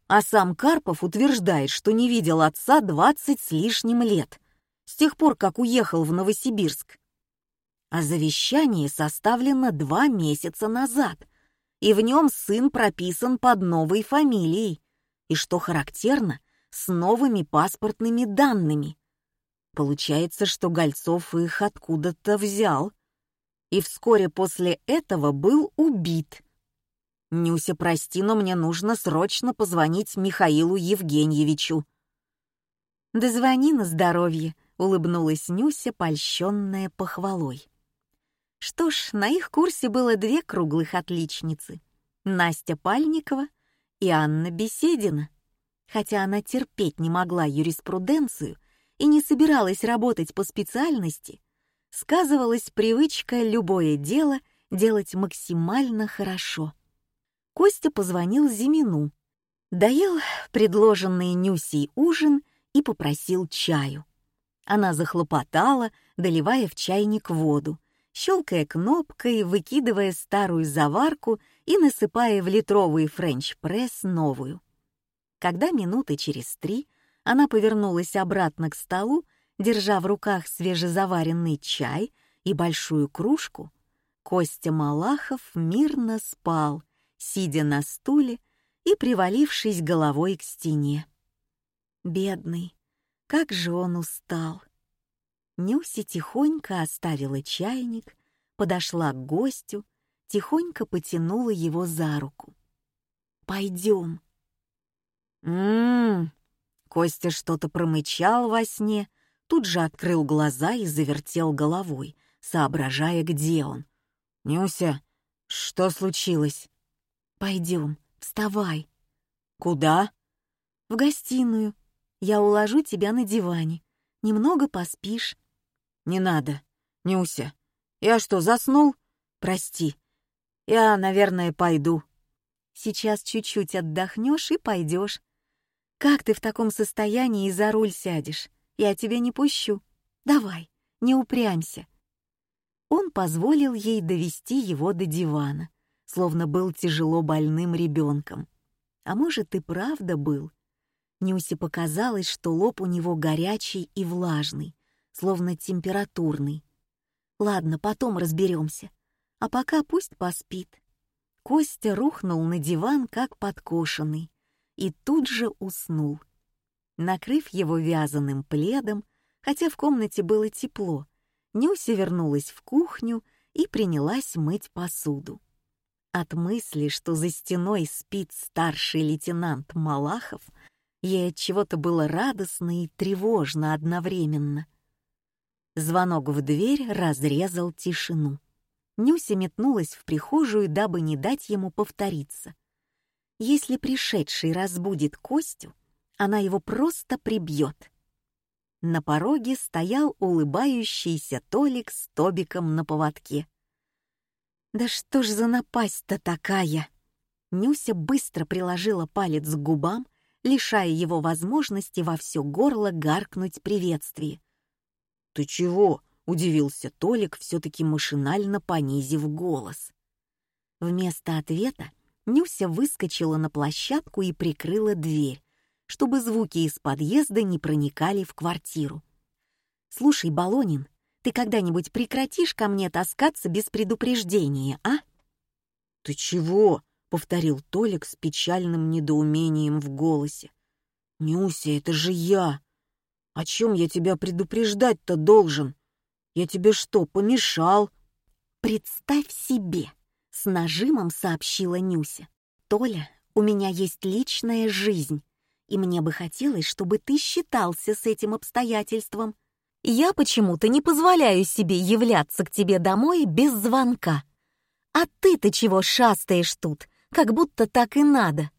А сам Карпов утверждает, что не видел отца двадцать с лишним лет, с тех пор, как уехал в Новосибирск а завещание составлено два месяца назад, и в нем сын прописан под новой фамилией, и, что характерно, с новыми паспортными данными. Получается, что Гольцов их откуда-то взял, и вскоре после этого был убит. «Нюся, прости, но мне нужно срочно позвонить Михаилу Евгеньевичу». «Да звони на здоровье», — улыбнулась Нюся, польщенная похвалой. Что ж, на их курсе было две круглых отличницы — Настя Пальникова и Анна Беседина. Хотя она терпеть не могла юриспруденцию и не собиралась работать по специальности, сказывалась привычка любое дело делать максимально хорошо. Костя позвонил Зимину, доел предложенный Нюсей ужин и попросил чаю. Она захлопотала, доливая в чайник воду — щелкая кнопкой, выкидывая старую заварку и насыпая в литровый френч-пресс новую. Когда минуты через три она повернулась обратно к столу, держа в руках свежезаваренный чай и большую кружку, Костя Малахов мирно спал, сидя на стуле и привалившись головой к стене. Бедный, как же он устал! Нюся тихонько оставила чайник, подошла к гостю, тихонько потянула его за руку. «Пойдем». «М-м-м», Костя что-то промычал во сне, тут же открыл глаза и завертел головой, соображая, где он. «Нюся, что случилось?» «Пойдем, вставай». «Куда?» «В гостиную. Я уложу тебя на диване. Немного поспишь». «Не надо, Нюся. Я что, заснул? Прости. Я, наверное, пойду». «Сейчас чуть-чуть отдохнешь и пойдешь. Как ты в таком состоянии за руль сядешь? Я тебя не пущу. Давай, не упрямься». Он позволил ей довести его до дивана, словно был тяжело больным ребенком. А может, и правда был. Нюсе показалось, что лоб у него горячий и влажный, словно температурный. Ладно, потом разберемся. А пока пусть поспит. Костя рухнул на диван, как подкошенный, и тут же уснул. Накрыв его вязаным пледом, хотя в комнате было тепло, Нюся вернулась в кухню и принялась мыть посуду. От мысли, что за стеной спит старший лейтенант Малахов, ей от чего-то было радостно и тревожно одновременно. Звонок в дверь разрезал тишину. Нюся метнулась в прихожую, дабы не дать ему повториться. Если пришедший разбудит Костю, она его просто прибьет. На пороге стоял улыбающийся Толик с Тобиком на поводке. «Да что ж за напасть-то такая?» Нюся быстро приложила палец к губам, лишая его возможности во все горло гаркнуть приветствие. «Ты чего?» — удивился Толик, все-таки машинально понизив голос. Вместо ответа Нюся выскочила на площадку и прикрыла дверь, чтобы звуки из подъезда не проникали в квартиру. «Слушай, Балонин, ты когда-нибудь прекратишь ко мне таскаться без предупреждения, а?» «Ты чего?» — повторил Толик с печальным недоумением в голосе. «Нюся, это же я! О чем я тебя предупреждать-то должен? Я тебе что, помешал?» «Представь себе!» — с нажимом сообщила Нюся. «Толя, у меня есть личная жизнь, и мне бы хотелось, чтобы ты считался с этим обстоятельством. Я почему-то не позволяю себе являться к тебе домой без звонка. А ты-то чего шастаешь тут, как будто так и надо?»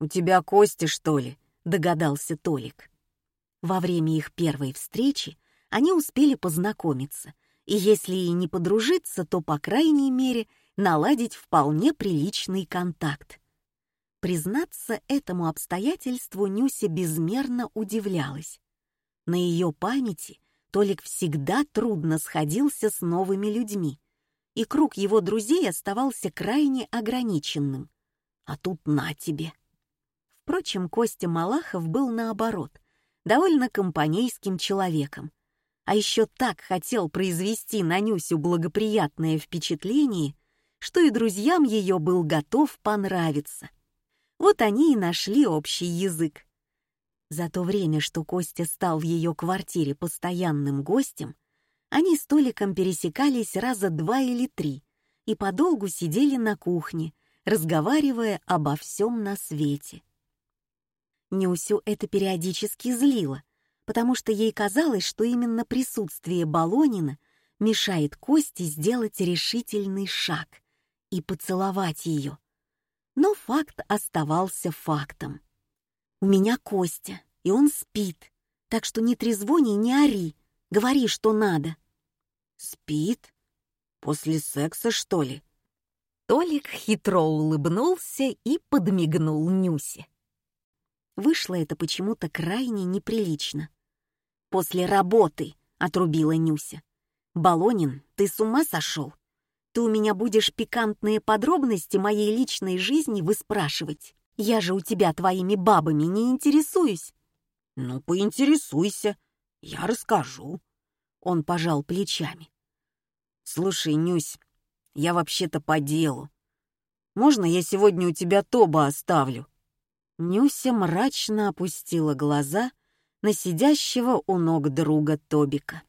«У тебя кости, что ли?» — догадался Толик. Во время их первой встречи они успели познакомиться, и если и не подружиться, то, по крайней мере, наладить вполне приличный контакт. Признаться этому обстоятельству Нюся безмерно удивлялась. На ее памяти Толик всегда трудно сходился с новыми людьми, и круг его друзей оставался крайне ограниченным. А тут на тебе. Впрочем, Костя Малахов был наоборот, довольно компанейским человеком, а еще так хотел произвести на Нюсю благоприятное впечатление, что и друзьям ее был готов понравиться. Вот они и нашли общий язык. За то время, что Костя стал в ее квартире постоянным гостем, они с Толиком пересекались раза два или три и подолгу сидели на кухне, разговаривая обо всем на свете. Нюсю это периодически злило, потому что ей казалось, что именно присутствие Балонина мешает Косте сделать решительный шаг и поцеловать ее. Но факт оставался фактом. «У меня Костя, и он спит, так что не трезвони, не ори, говори, что надо». «Спит? После секса, что ли?» Толик хитро улыбнулся и подмигнул Нюсе. Вышло это почему-то крайне неприлично. «После работы», — отрубила Нюся. «Балонин, ты с ума сошел? Ты у меня будешь пикантные подробности моей личной жизни выспрашивать. Я же у тебя твоими бабами не интересуюсь». «Ну, поинтересуйся, я расскажу». Он пожал плечами. «Слушай, Нюсь, я вообще-то по делу. Можно я сегодня у тебя Тоба оставлю?» Нюся мрачно опустила глаза на сидящего у ног друга Тобика.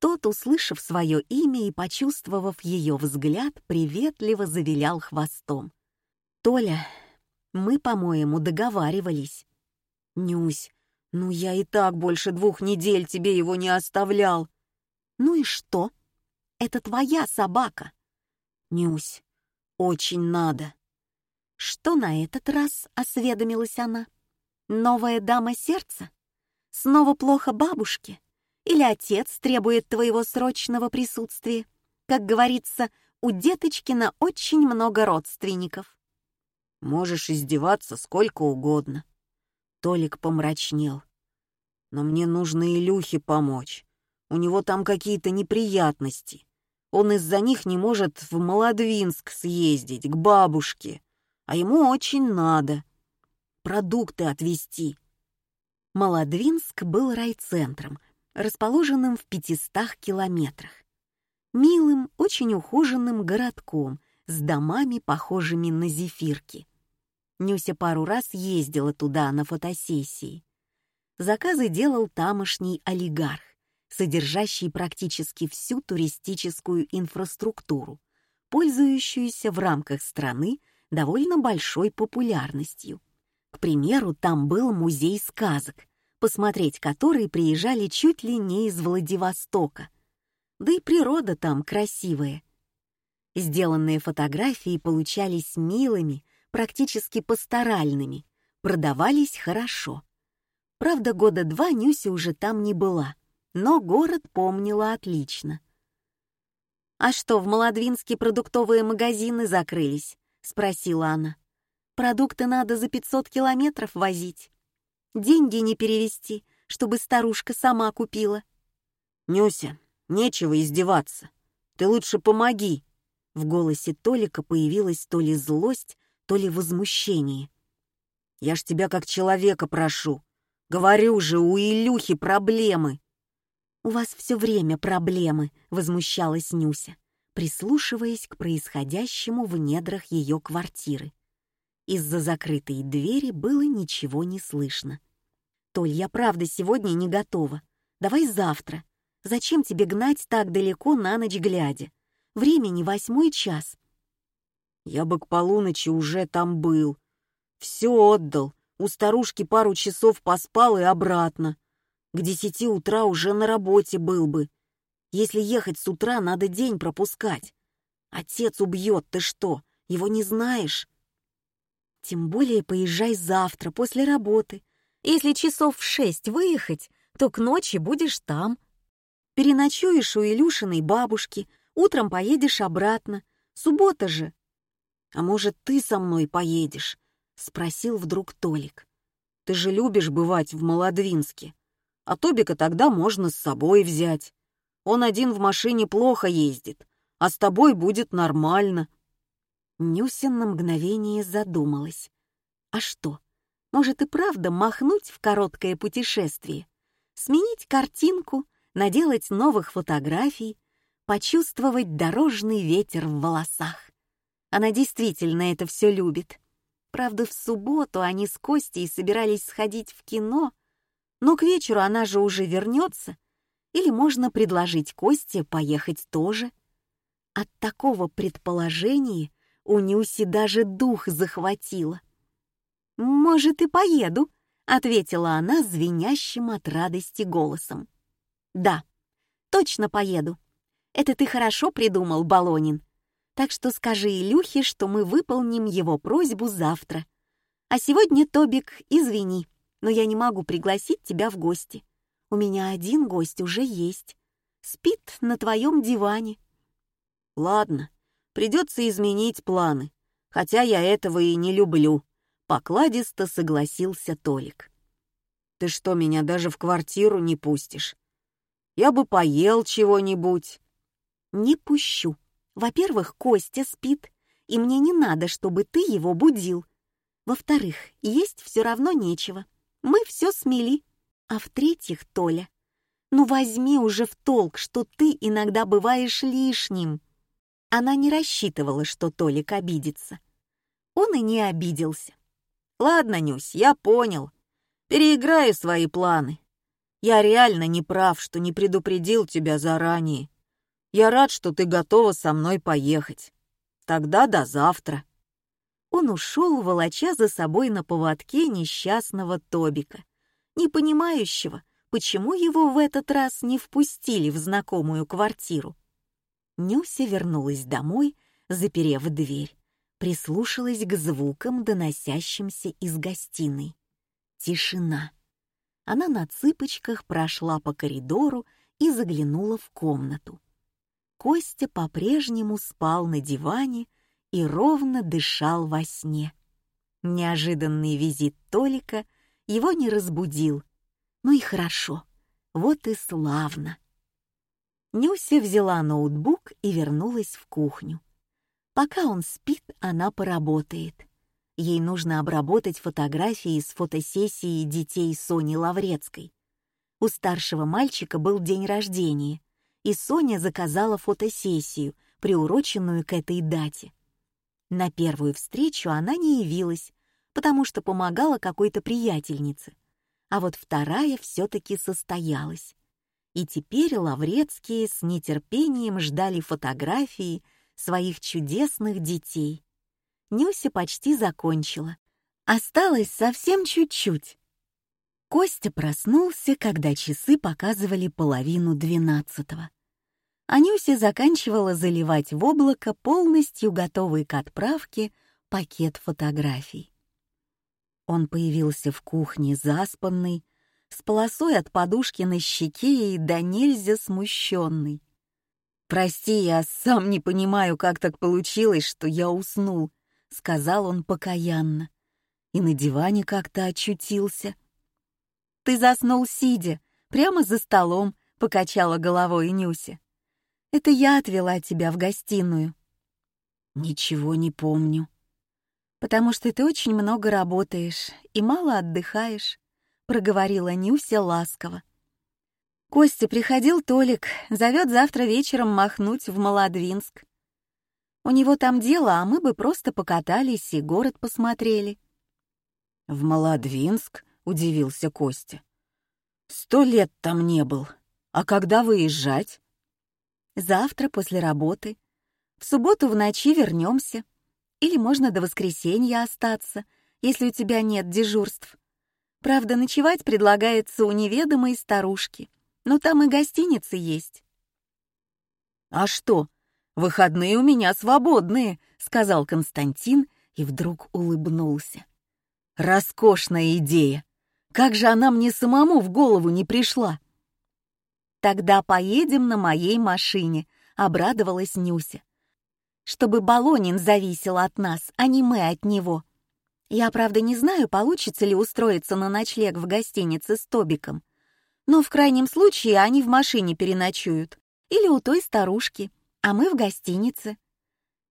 Тот, услышав свое имя и почувствовав ее взгляд, приветливо завилял хвостом. «Толя, мы, по-моему, договаривались». «Нюсь, ну я и так больше двух недель тебе его не оставлял». «Ну и что? Это твоя собака». «Нюсь, очень надо». «Что на этот раз?» — осведомилась она. «Новая дама сердца? Снова плохо бабушке?» или отец требует твоего срочного присутствия. Как говорится, у Деточкина очень много родственников. Можешь издеваться сколько угодно. Толик помрачнел. Но мне нужно Илюхе помочь. У него там какие-то неприятности. Он из-за них не может в Молодвинск съездить, к бабушке. А ему очень надо. Продукты отвезти. Молодвинск был райцентром — расположенным в 500 километрах. Милым, очень ухоженным городком с домами, похожими на зефирки. Нюся пару раз ездила туда на фотосессии. Заказы делал тамошний олигарх, содержащий практически всю туристическую инфраструктуру, пользующуюся в рамках страны довольно большой популярностью. К примеру, там был музей сказок, посмотреть которые приезжали чуть ли не из Владивостока. Да и природа там красивая. Сделанные фотографии получались милыми, практически пасторальными, продавались хорошо. Правда, года два Нюся уже там не была, но город помнила отлично. «А что, в Молодвинске продуктовые магазины закрылись?» — спросила она. Продукты надо за 500 километров возить. Деньги не перевести, чтобы старушка сама купила. Нюся, нечего издеваться. Ты лучше помоги. В голосе Толика появилась то ли злость, то ли возмущение. Я ж тебя как человека прошу. Говорю же, у Илюхи проблемы. «У вас все время проблемы», — возмущалась Нюся, прислушиваясь к происходящему в недрах ее квартиры. Из-за закрытой двери было ничего не слышно. «Толь, я правда сегодня не готова. Давай завтра. Зачем тебе гнать так далеко на ночь глядя? Времени восьмой час». «Я бы к полуночи уже там был. Все отдал. У старушки пару часов поспал и обратно. К десяти утра уже на работе был бы. Если ехать с утра, надо день пропускать. Отец убьет, ты что, его не знаешь?» Тем более поезжай завтра, после работы. Если часов в шесть выехать, то к ночи будешь там. Переночуешь у Илюшиной бабушки, утром поедешь обратно. Суббота же. «А может, ты со мной поедешь?» — спросил вдруг Толик. «Ты же любишь бывать в Молодвинске. А Тобика тогда можно с собой взять. Он один в машине плохо ездит, а с тобой будет нормально». Нюся на мгновение задумалась. А что, может и правда махнуть в короткое путешествие? Сменить картинку, наделать новых фотографий, почувствовать дорожный ветер в волосах. Она действительно это все любит. Правда, в субботу они с Костей собирались сходить в кино, но к вечеру она же уже вернется, или можно предложить Косте поехать тоже. От такого предположения у Нюси даже дух захватило. «Может, и поеду», — ответила она звенящим от радости голосом. «Да, точно поеду. Это ты хорошо придумал, Балонин. Так что скажи Илюхе, что мы выполним его просьбу завтра. А сегодня, Тобик, извини, но я не могу пригласить тебя в гости. У меня один гость уже есть. Спит на твоем диване». «Ладно, Придется изменить планы, хотя я этого и не люблю», — покладисто согласился Толик. «Ты что, меня даже в квартиру не пустишь? Я бы поел чего-нибудь». «Не пущу. Во-первых, Костя спит, и мне не надо, чтобы ты его будил. Во-вторых, есть все равно нечего. Мы все смели. А в-третьих, Толя, ну возьми уже в толк, что ты иногда бываешь лишним». Она не рассчитывала, что Толик обидится. Он и не обиделся. «Ладно, Нюсь, я понял. Переиграю свои планы. Я реально не прав, что не предупредил тебя заранее. Я рад, что ты готова со мной поехать. Тогда до завтра». Он ушел, волоча за собой на поводке несчастного Тобика, не понимающего, почему его в этот раз не впустили в знакомую квартиру. Нюся вернулась домой, заперев дверь, прислушалась к звукам, доносящимся из гостиной. Тишина. Она на цыпочках прошла по коридору и заглянула в комнату. Костя по-прежнему спал на диване и ровно дышал во сне. Неожиданный визит Толика его не разбудил. Ну и хорошо, вот и славно. Нюся взяла ноутбук и вернулась в кухню. Пока он спит, она поработает. Ей нужно обработать фотографии с фотосессии детей Сони Лаврецкой. У старшего мальчика был день рождения, и Соня заказала фотосессию, приуроченную к этой дате. На первую встречу она не явилась, потому что помогала какой-то приятельнице, а вот вторая все-таки состоялась и теперь Лаврецкие с нетерпением ждали фотографии своих чудесных детей. Нюся почти закончила. Осталось совсем чуть-чуть. Костя проснулся, когда часы показывали половину двенадцатого. А Нюся заканчивала заливать в облако полностью готовый к отправке пакет фотографий. Он появился в кухне заспанный, с полосой от подушки на щеке и да нельзя смущенный. «Прости, я сам не понимаю, как так получилось, что я уснул», — сказал он покаянно. И на диване как-то очутился. «Ты заснул сидя, прямо за столом», — покачала головой Нюся. «Это я отвела тебя в гостиную». «Ничего не помню». «Потому что ты очень много работаешь и мало отдыхаешь», — проговорила Нюся ласково. «Костя, приходил Толик, зовет завтра вечером махнуть в Молодвинск. У него там дело, а мы бы просто покатались и город посмотрели». «В Молодвинск?» — удивился Костя. «Сто лет там не был. А когда выезжать?» «Завтра после работы. В субботу в ночи вернемся. Или можно до воскресенья остаться, если у тебя нет дежурств. Правда, ночевать предлагается у неведомой старушки, но там и гостиницы есть». «А что, выходные у меня свободные», — сказал Константин и вдруг улыбнулся. «Роскошная идея! Как же она мне самому в голову не пришла!» «Тогда поедем на моей машине», — обрадовалась Нюся. «Чтобы Балонин зависел от нас, а не мы от него. Я, правда, не знаю, получится ли устроиться на ночлег в гостинице с Тобиком. Но в крайнем случае они в машине переночуют. Или у той старушки, а мы в гостинице».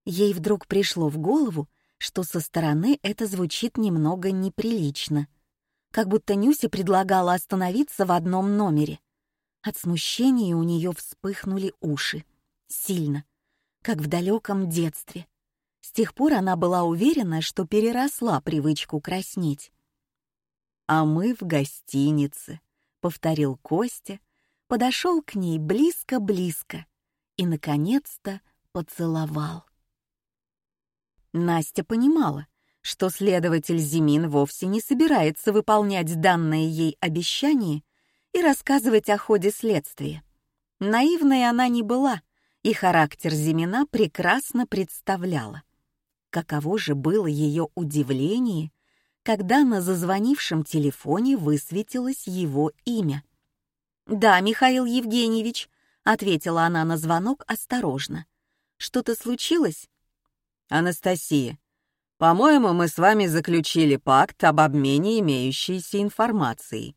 Ей вдруг пришло в голову, что со стороны это звучит немного неприлично. Как будто Нюся предлагала остановиться в одном номере. От смущения у нее вспыхнули уши. Сильно. Как в далеком детстве. С тех пор она была уверена, что переросла привычку краснеть. «А мы в гостинице», — повторил Костя, подошел к ней близко-близко и, наконец-то, поцеловал. Настя понимала, что следователь Зимин вовсе не собирается выполнять данное ей обещание и рассказывать о ходе следствия. Наивной она не была, и характер Зимина прекрасно представляла. Каково же было ее удивление, когда на зазвонившем телефоне высветилось его имя. «Да, Михаил Евгеньевич», — ответила она на звонок осторожно. «Что-то случилось?» «Анастасия, по-моему, мы с вами заключили пакт об обмене имеющейся информацией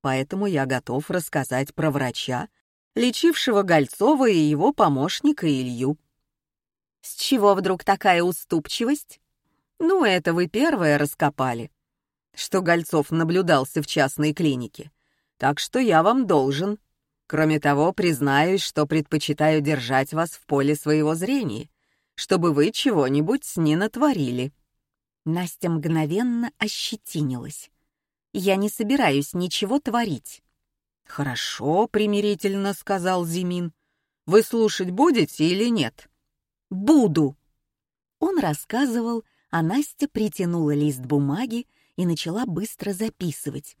поэтому я готов рассказать про врача, лечившего Гольцова и его помощника Илью. С чего вдруг такая уступчивость? Ну, это вы первое раскопали, что Гольцов наблюдался в частной клинике. Так что я вам должен. Кроме того, признаюсь, что предпочитаю держать вас в поле своего зрения, чтобы вы чего-нибудь не натворили. Настя мгновенно ощетинилась. Я не собираюсь ничего творить». «Хорошо», — примирительно сказал Зимин. «Вы слушать будете или нет?» «Буду». Он рассказывал, а Настя притянула лист бумаги и начала быстро записывать,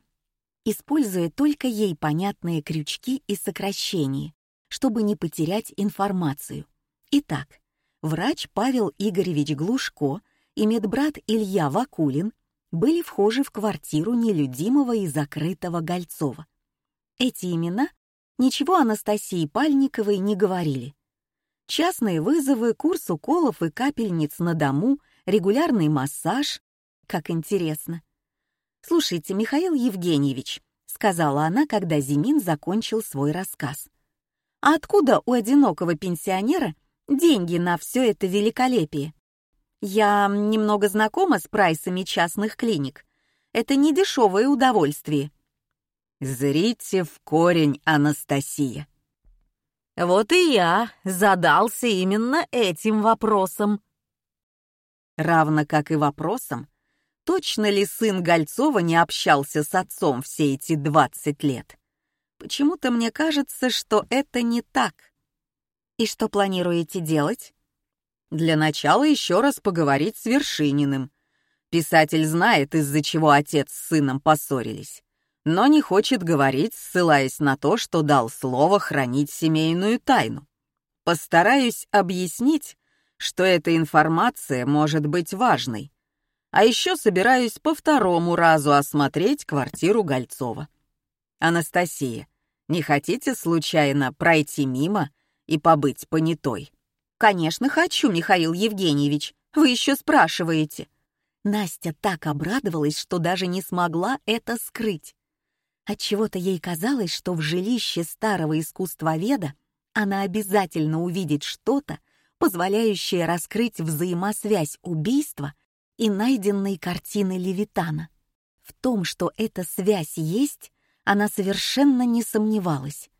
используя только ей понятные крючки и сокращения, чтобы не потерять информацию. Итак, врач Павел Игоревич Глушко и медбрат Илья Вакулин были вхожи в квартиру нелюдимого и закрытого Гольцова. Эти имена ничего Анастасии Пальниковой не говорили. Частные вызовы, курс уколов и капельниц на дому, регулярный массаж. Как интересно. «Слушайте, Михаил Евгеньевич», — сказала она, когда Зимин закончил свой рассказ. «А откуда у одинокого пенсионера деньги на все это великолепие?» Я немного знакома с прайсами частных клиник. Это не дешевое удовольствие. Зрите в корень, Анастасия. Вот и я задался именно этим вопросом. Равно как и вопросом, точно ли сын Гольцова не общался с отцом все эти 20 лет. Почему-то мне кажется, что это не так. И что планируете делать? Для начала еще раз поговорить с Вершининым. Писатель знает, из-за чего отец с сыном поссорились, но не хочет говорить, ссылаясь на то, что дал слово хранить семейную тайну. Постараюсь объяснить, что эта информация может быть важной. А еще собираюсь по второму разу осмотреть квартиру Гольцова. Анастасия, не хотите случайно пройти мимо и побыть понятой? «Конечно хочу, Михаил Евгеньевич. Вы еще спрашиваете?» Настя так обрадовалась, что даже не смогла это скрыть. Отчего-то ей казалось, что в жилище старого искусствоведа она обязательно увидит что-то, позволяющее раскрыть взаимосвязь убийства и найденной картины Левитана. В том, что эта связь есть, она совершенно не сомневалась.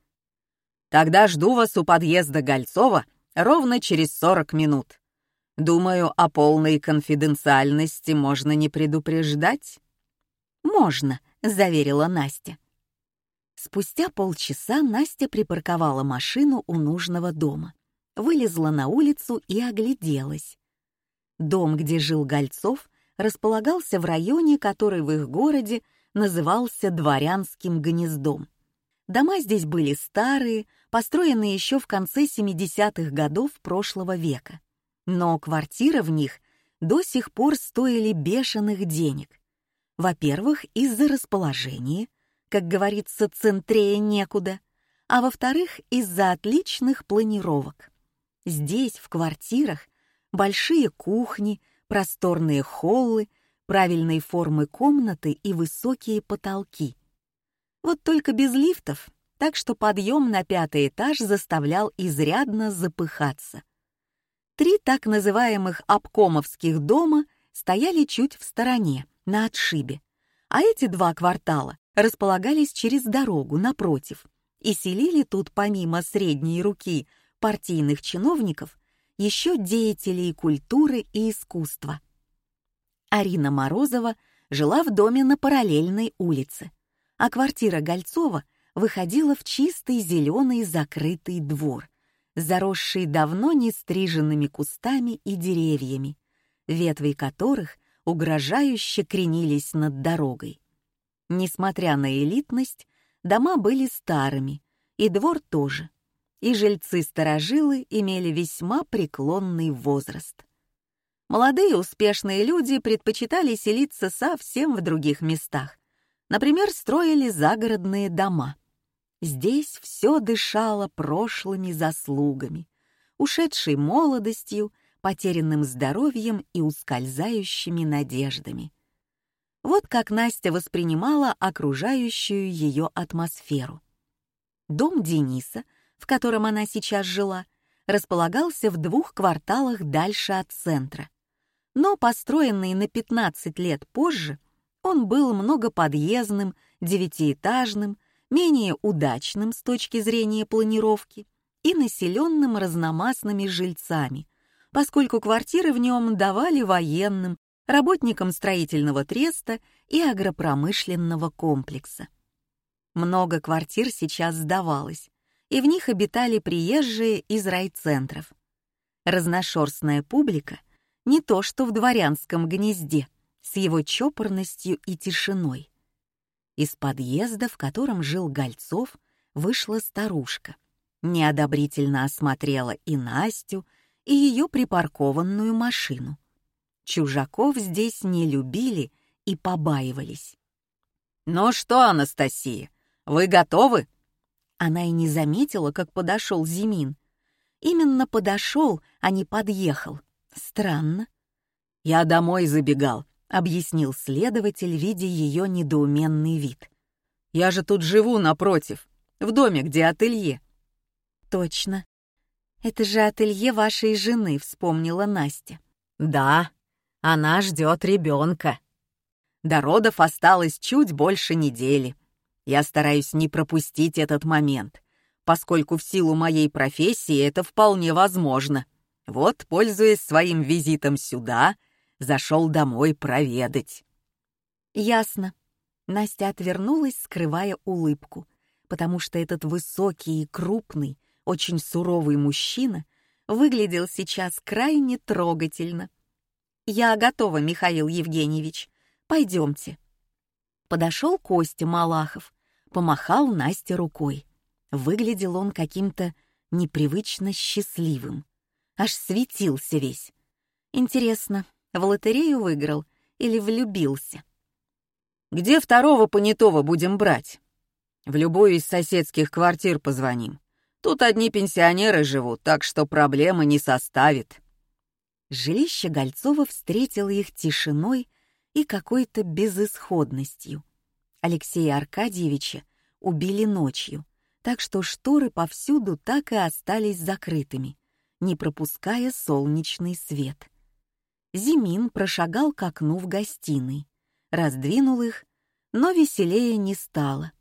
«Тогда жду вас у подъезда Гольцова ровно через сорок минут. Думаю, о полной конфиденциальности можно не предупреждать?» «Можно», — заверила Настя. Спустя полчаса Настя припарковала машину у нужного дома, вылезла на улицу и огляделась. Дом, где жил Гольцов, располагался в районе, который в их городе назывался Дворянским гнездом. Дома здесь были старые, построенные еще в конце 70-х годов прошлого века. Но квартиры в них до сих пор стоили бешеных денег. Во-первых, из-за расположения, как говорится, центрее некуда, а во-вторых, из-за отличных планировок. Здесь, в квартирах, большие кухни, просторные холлы, правильной формы комнаты и высокие потолки. Вот только без лифтов, так что подъем на пятый этаж заставлял изрядно запыхаться. Три так называемых обкомовских дома стояли чуть в стороне, на отшибе, а эти два квартала располагались через дорогу напротив и селили тут помимо средней руки партийных чиновников еще деятелей культуры и искусства. Арина Морозова жила в доме на параллельной улице, а квартира Гольцова выходила в чистый зеленый закрытый двор, заросший давно не стриженными кустами и деревьями, ветви которых угрожающе кренились над дорогой. Несмотря на элитность, дома были старыми, и двор тоже, и жильцы-старожилы имели весьма преклонный возраст. Молодые успешные люди предпочитали селиться совсем в других местах. Например, строили загородные дома. Здесь все дышало прошлыми заслугами, ушедшей молодостью, потерянным здоровьем и ускользающими надеждами. Вот как Настя воспринимала окружающую ее атмосферу. Дом Дениса, в котором она сейчас жила, располагался в двух кварталах дальше от центра но построенный на 15 лет позже, он был многоподъездным, девятиэтажным, менее удачным с точки зрения планировки и населенным разномастными жильцами, поскольку квартиры в нем давали военным, работникам строительного треста и агропромышленного комплекса. Много квартир сейчас сдавалось, и в них обитали приезжие из райцентров. Разношерстная публика не то что в дворянском гнезде, с его чопорностью и тишиной. Из подъезда, в котором жил Гольцов, вышла старушка. Неодобрительно осмотрела и Настю, и ее припаркованную машину. Чужаков здесь не любили и побаивались. «Ну что, Анастасия, вы готовы?» Она и не заметила, как подошел Зимин. Именно подошел, а не подъехал. Странно. Я домой забегал, объяснил следователь, видя ее недоуменный вид. Я же тут живу напротив, в доме, где ателье. Точно. Это же ателье вашей жены, вспомнила Настя. Да, она ждет ребенка. До родов осталось чуть больше недели. Я стараюсь не пропустить этот момент, поскольку в силу моей профессии это вполне возможно. Вот, пользуясь своим визитом сюда, зашел домой проведать. Ясно. Настя отвернулась, скрывая улыбку, потому что этот высокий и крупный, очень суровый мужчина выглядел сейчас крайне трогательно. «Я готова, Михаил Евгеньевич. Пойдемте». Подошел Костя Малахов, помахал Насте рукой. Выглядел он каким-то непривычно счастливым аж светился весь. Интересно, в лотерею выиграл или влюбился? «Где второго понятого будем брать?» «В любую из соседских квартир позвоним. Тут одни пенсионеры живут, так что проблемы не составит». Жилище Гольцова встретило их тишиной и какой-то безысходностью. Алексея Аркадьевича убили ночью, так что шторы повсюду так и остались закрытыми, не пропуская солнечный свет. Зимин прошагал к окну в гостиной, раздвинул их, но веселее не стало.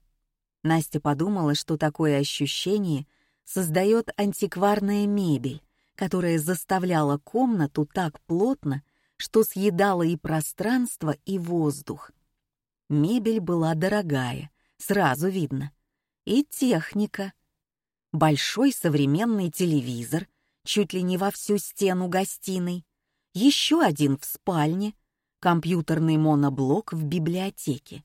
Настя подумала, что такое ощущение создает антикварная мебель, которая заставляла комнату так плотно, что съедала и пространство, и воздух. Мебель была дорогая, сразу видно. И техника. Большой современный телевизор, чуть ли не во всю стену гостиной, еще один в спальне, компьютерный моноблок в библиотеке.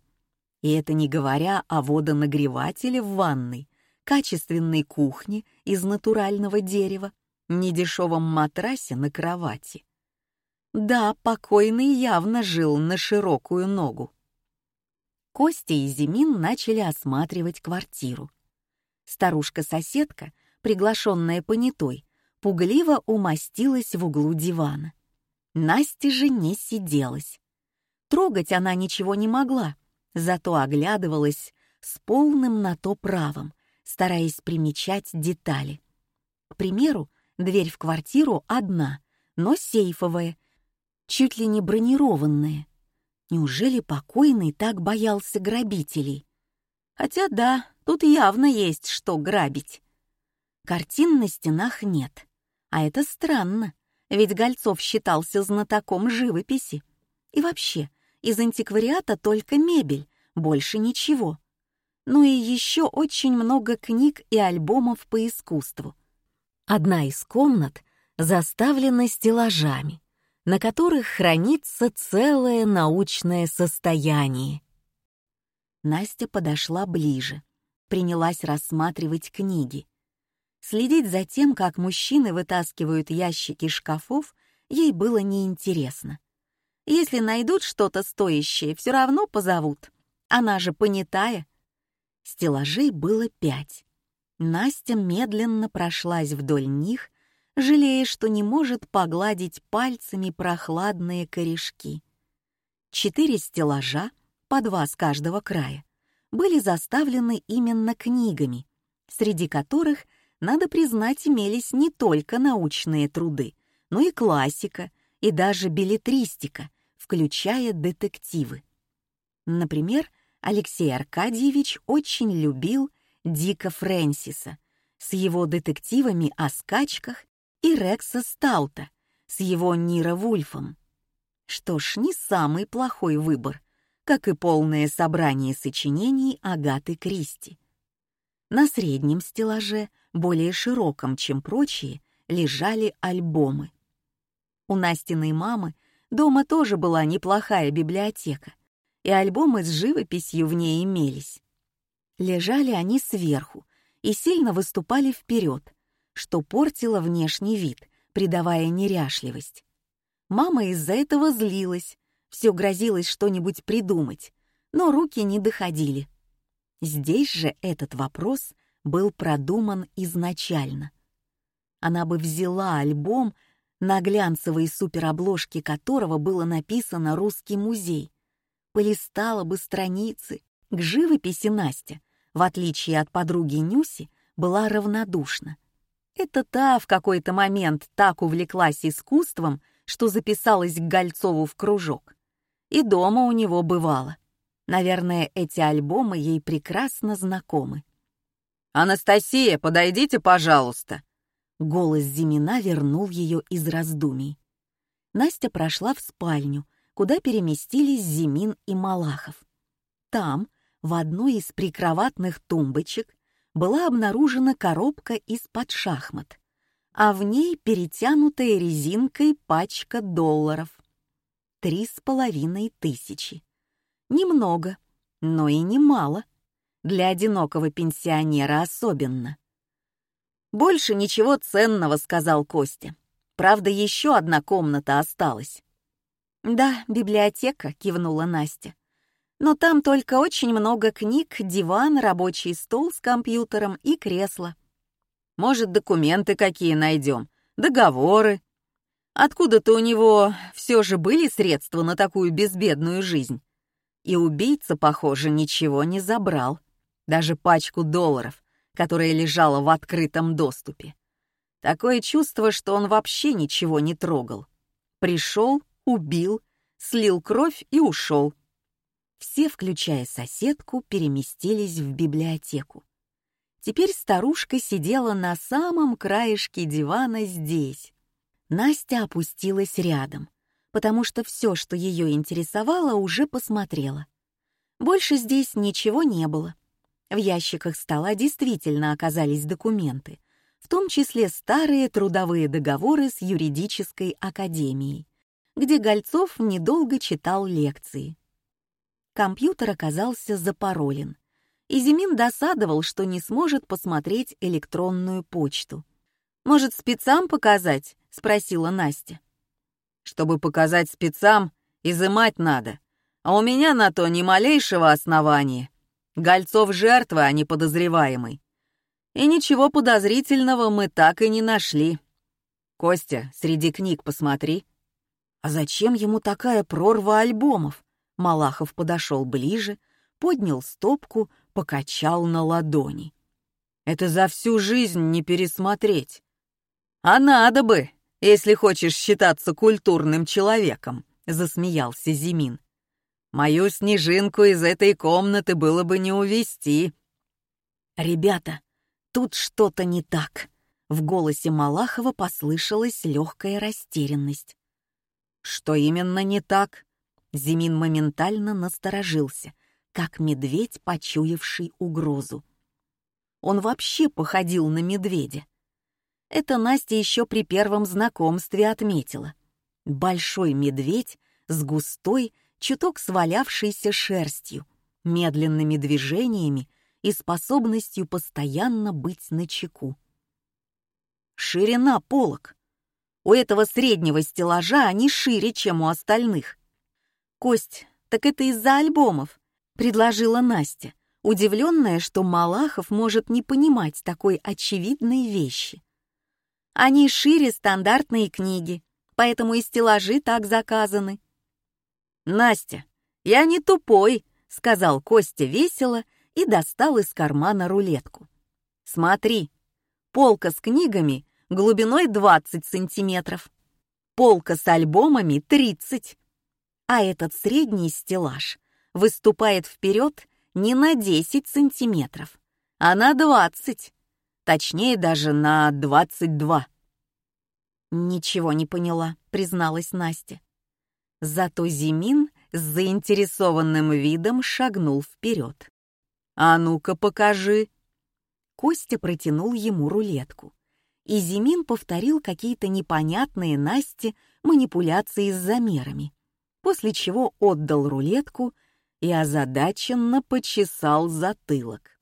И это не говоря о водонагревателе в ванной, качественной кухне из натурального дерева, недешевом матрасе на кровати. Да, покойный явно жил на широкую ногу. Костя и Зимин начали осматривать квартиру. Старушка-соседка, приглашенная понятой, пугливо умостилась в углу дивана. Настя же не сиделась. Трогать она ничего не могла, зато оглядывалась с полным на то правом, стараясь примечать детали. К примеру, дверь в квартиру одна, но сейфовая, чуть ли не бронированная. Неужели покойный так боялся грабителей? Хотя да, тут явно есть что грабить. Картин на стенах нет. А это странно, ведь Гольцов считался знатоком живописи. И вообще, из антиквариата только мебель, больше ничего. Ну и еще очень много книг и альбомов по искусству. Одна из комнат заставлена стеллажами, на которых хранится целое научное состояние. Настя подошла ближе, принялась рассматривать книги. Следить за тем, как мужчины вытаскивают ящики шкафов, ей было неинтересно. Если найдут что-то стоящее, все равно позовут. Она же понятая. Стеллажей было пять. Настя медленно прошлась вдоль них, жалея, что не может погладить пальцами прохладные корешки. Четыре стеллажа, по два с каждого края, были заставлены именно книгами, среди которых, надо признать, имелись не только научные труды, но и классика, и даже билетристика, включая детективы. Например, Алексей Аркадьевич очень любил Дика Фрэнсиса с его детективами о скачках и Рекса Стаута с его Нира Вульфом. Что ж, не самый плохой выбор, как и полное собрание сочинений Агаты Кристи. На среднем стеллаже, более широком, чем прочие, лежали альбомы. У Настиной мамы дома тоже была неплохая библиотека, и альбомы с живописью в ней имелись. Лежали они сверху и сильно выступали вперед, что портило внешний вид, придавая неряшливость. Мама из-за этого злилась, все грозилось что-нибудь придумать, но руки не доходили. Здесь же этот вопрос был продуман изначально. Она бы взяла альбом, на глянцевой суперобложке которого было написано «Русский музей», полистала бы страницы. К живописи Настя в отличие от подруги Нюси, была равнодушна. Это та в какой-то момент так увлеклась искусством, что записалась к Гольцову в кружок. И дома у него бывало. Наверное, эти альбомы ей прекрасно знакомы. «Анастасия, подойдите, пожалуйста!» Голос Зимина вернул ее из раздумий. Настя прошла в спальню, куда переместились Зимин и Малахов. Там, в одной из прикроватных тумбочек была обнаружена коробка из-под шахмат, а в ней перетянутая резинкой пачка долларов. Три с половиной тысячи. Немного, но и немало. Для одинокого пенсионера особенно. «Больше ничего ценного», — сказал Костя. «Правда, еще одна комната осталась». «Да, библиотека», — кивнула Настя но там только очень много книг, диван, рабочий стол с компьютером и кресло. Может, документы какие найдем, договоры. Откуда-то у него все же были средства на такую безбедную жизнь. И убийца, похоже, ничего не забрал. Даже пачку долларов, которая лежала в открытом доступе. Такое чувство, что он вообще ничего не трогал. Пришел, убил, слил кровь и ушел. Все, включая соседку, переместились в библиотеку. Теперь старушка сидела на самом краешке дивана здесь. Настя опустилась рядом, потому что все, что ее интересовало, уже посмотрела. Больше здесь ничего не было. В ящиках стола действительно оказались документы, в том числе старые трудовые договоры с юридической академией, где Гольцов недолго читал лекции. Компьютер оказался запаролен, и Зимин досадовал, что не сможет посмотреть электронную почту. «Может, спецам показать?» — спросила Настя. «Чтобы показать спецам, изымать надо, а у меня на то ни малейшего основания. Гольцов жертва, а не подозреваемый. И ничего подозрительного мы так и не нашли. Костя, среди книг посмотри». «А зачем ему такая прорва альбомов?» Малахов подошел ближе, поднял стопку, покачал на ладони. «Это за всю жизнь не пересмотреть. А надо бы, если хочешь считаться культурным человеком», — засмеялся Зимин. «Мою снежинку из этой комнаты было бы не увести». «Ребята, тут что-то не так», — в голосе Малахова послышалась легкая растерянность. «Что именно не так?» Зимин моментально насторожился, как медведь, почуявший угрозу. Он вообще походил на медведя. Это Настя еще при первом знакомстве отметила. Большой медведь с густой, чуток свалявшейся шерстью, медленными движениями и способностью постоянно быть начеку. Ширина полок. У этого среднего стеллажа они шире, чем у остальных. Кость, так это из-за альбомов. — предложила Настя, удивленная, что Малахов может не понимать такой очевидной вещи. «Они шире стандартные книги, поэтому и стеллажи так заказаны». «Настя, я не тупой», — сказал Костя весело и достал из кармана рулетку. «Смотри, полка с книгами глубиной 20 сантиметров, полка с альбомами 30, а этот средний стеллаж выступает вперед не на 10 сантиметров, а на 20, точнее даже на 22. «Ничего не поняла», — призналась Настя. Зато Зимин с заинтересованным видом шагнул вперед. «А ну-ка покажи!» Костя протянул ему рулетку, и Зимин повторил какие-то непонятные Насте манипуляции с замерами, после чего отдал рулетку и озадаченно почесал затылок.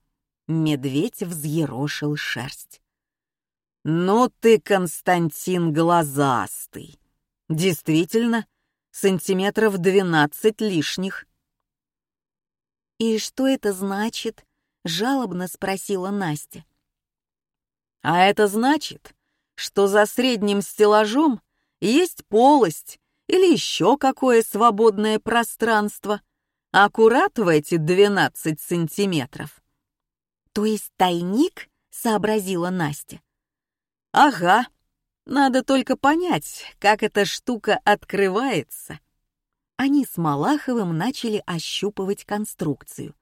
Медведь взъерошил шерсть. «Ну ты, Константин, глазастый! Действительно, сантиметров двенадцать лишних». «И что это значит?» — жалобно спросила Настя. «А это значит, что за средним стеллажом есть полость или еще какое свободное пространство, Аккурат в эти 12 сантиметров. То есть тайник, сообразила Настя. Ага, надо только понять, как эта штука открывается. Они с Малаховым начали ощупывать конструкцию,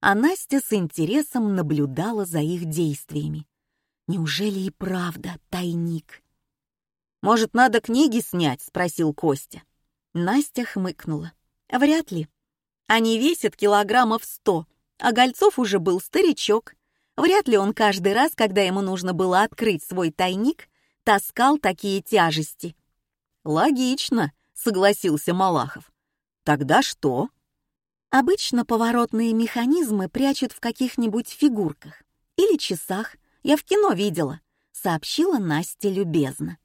а Настя с интересом наблюдала за их действиями. Неужели и правда тайник? «Может, надо книги снять?» — спросил Костя. Настя хмыкнула. «Вряд ли. Они весят килограммов сто, а Гольцов уже был старичок. Вряд ли он каждый раз, когда ему нужно было открыть свой тайник, таскал такие тяжести. «Логично», — согласился Малахов. «Тогда что?» Обычно поворотные механизмы прячут в каких-нибудь фигурках или часах. Я в кино видела, сообщила Настя любезно.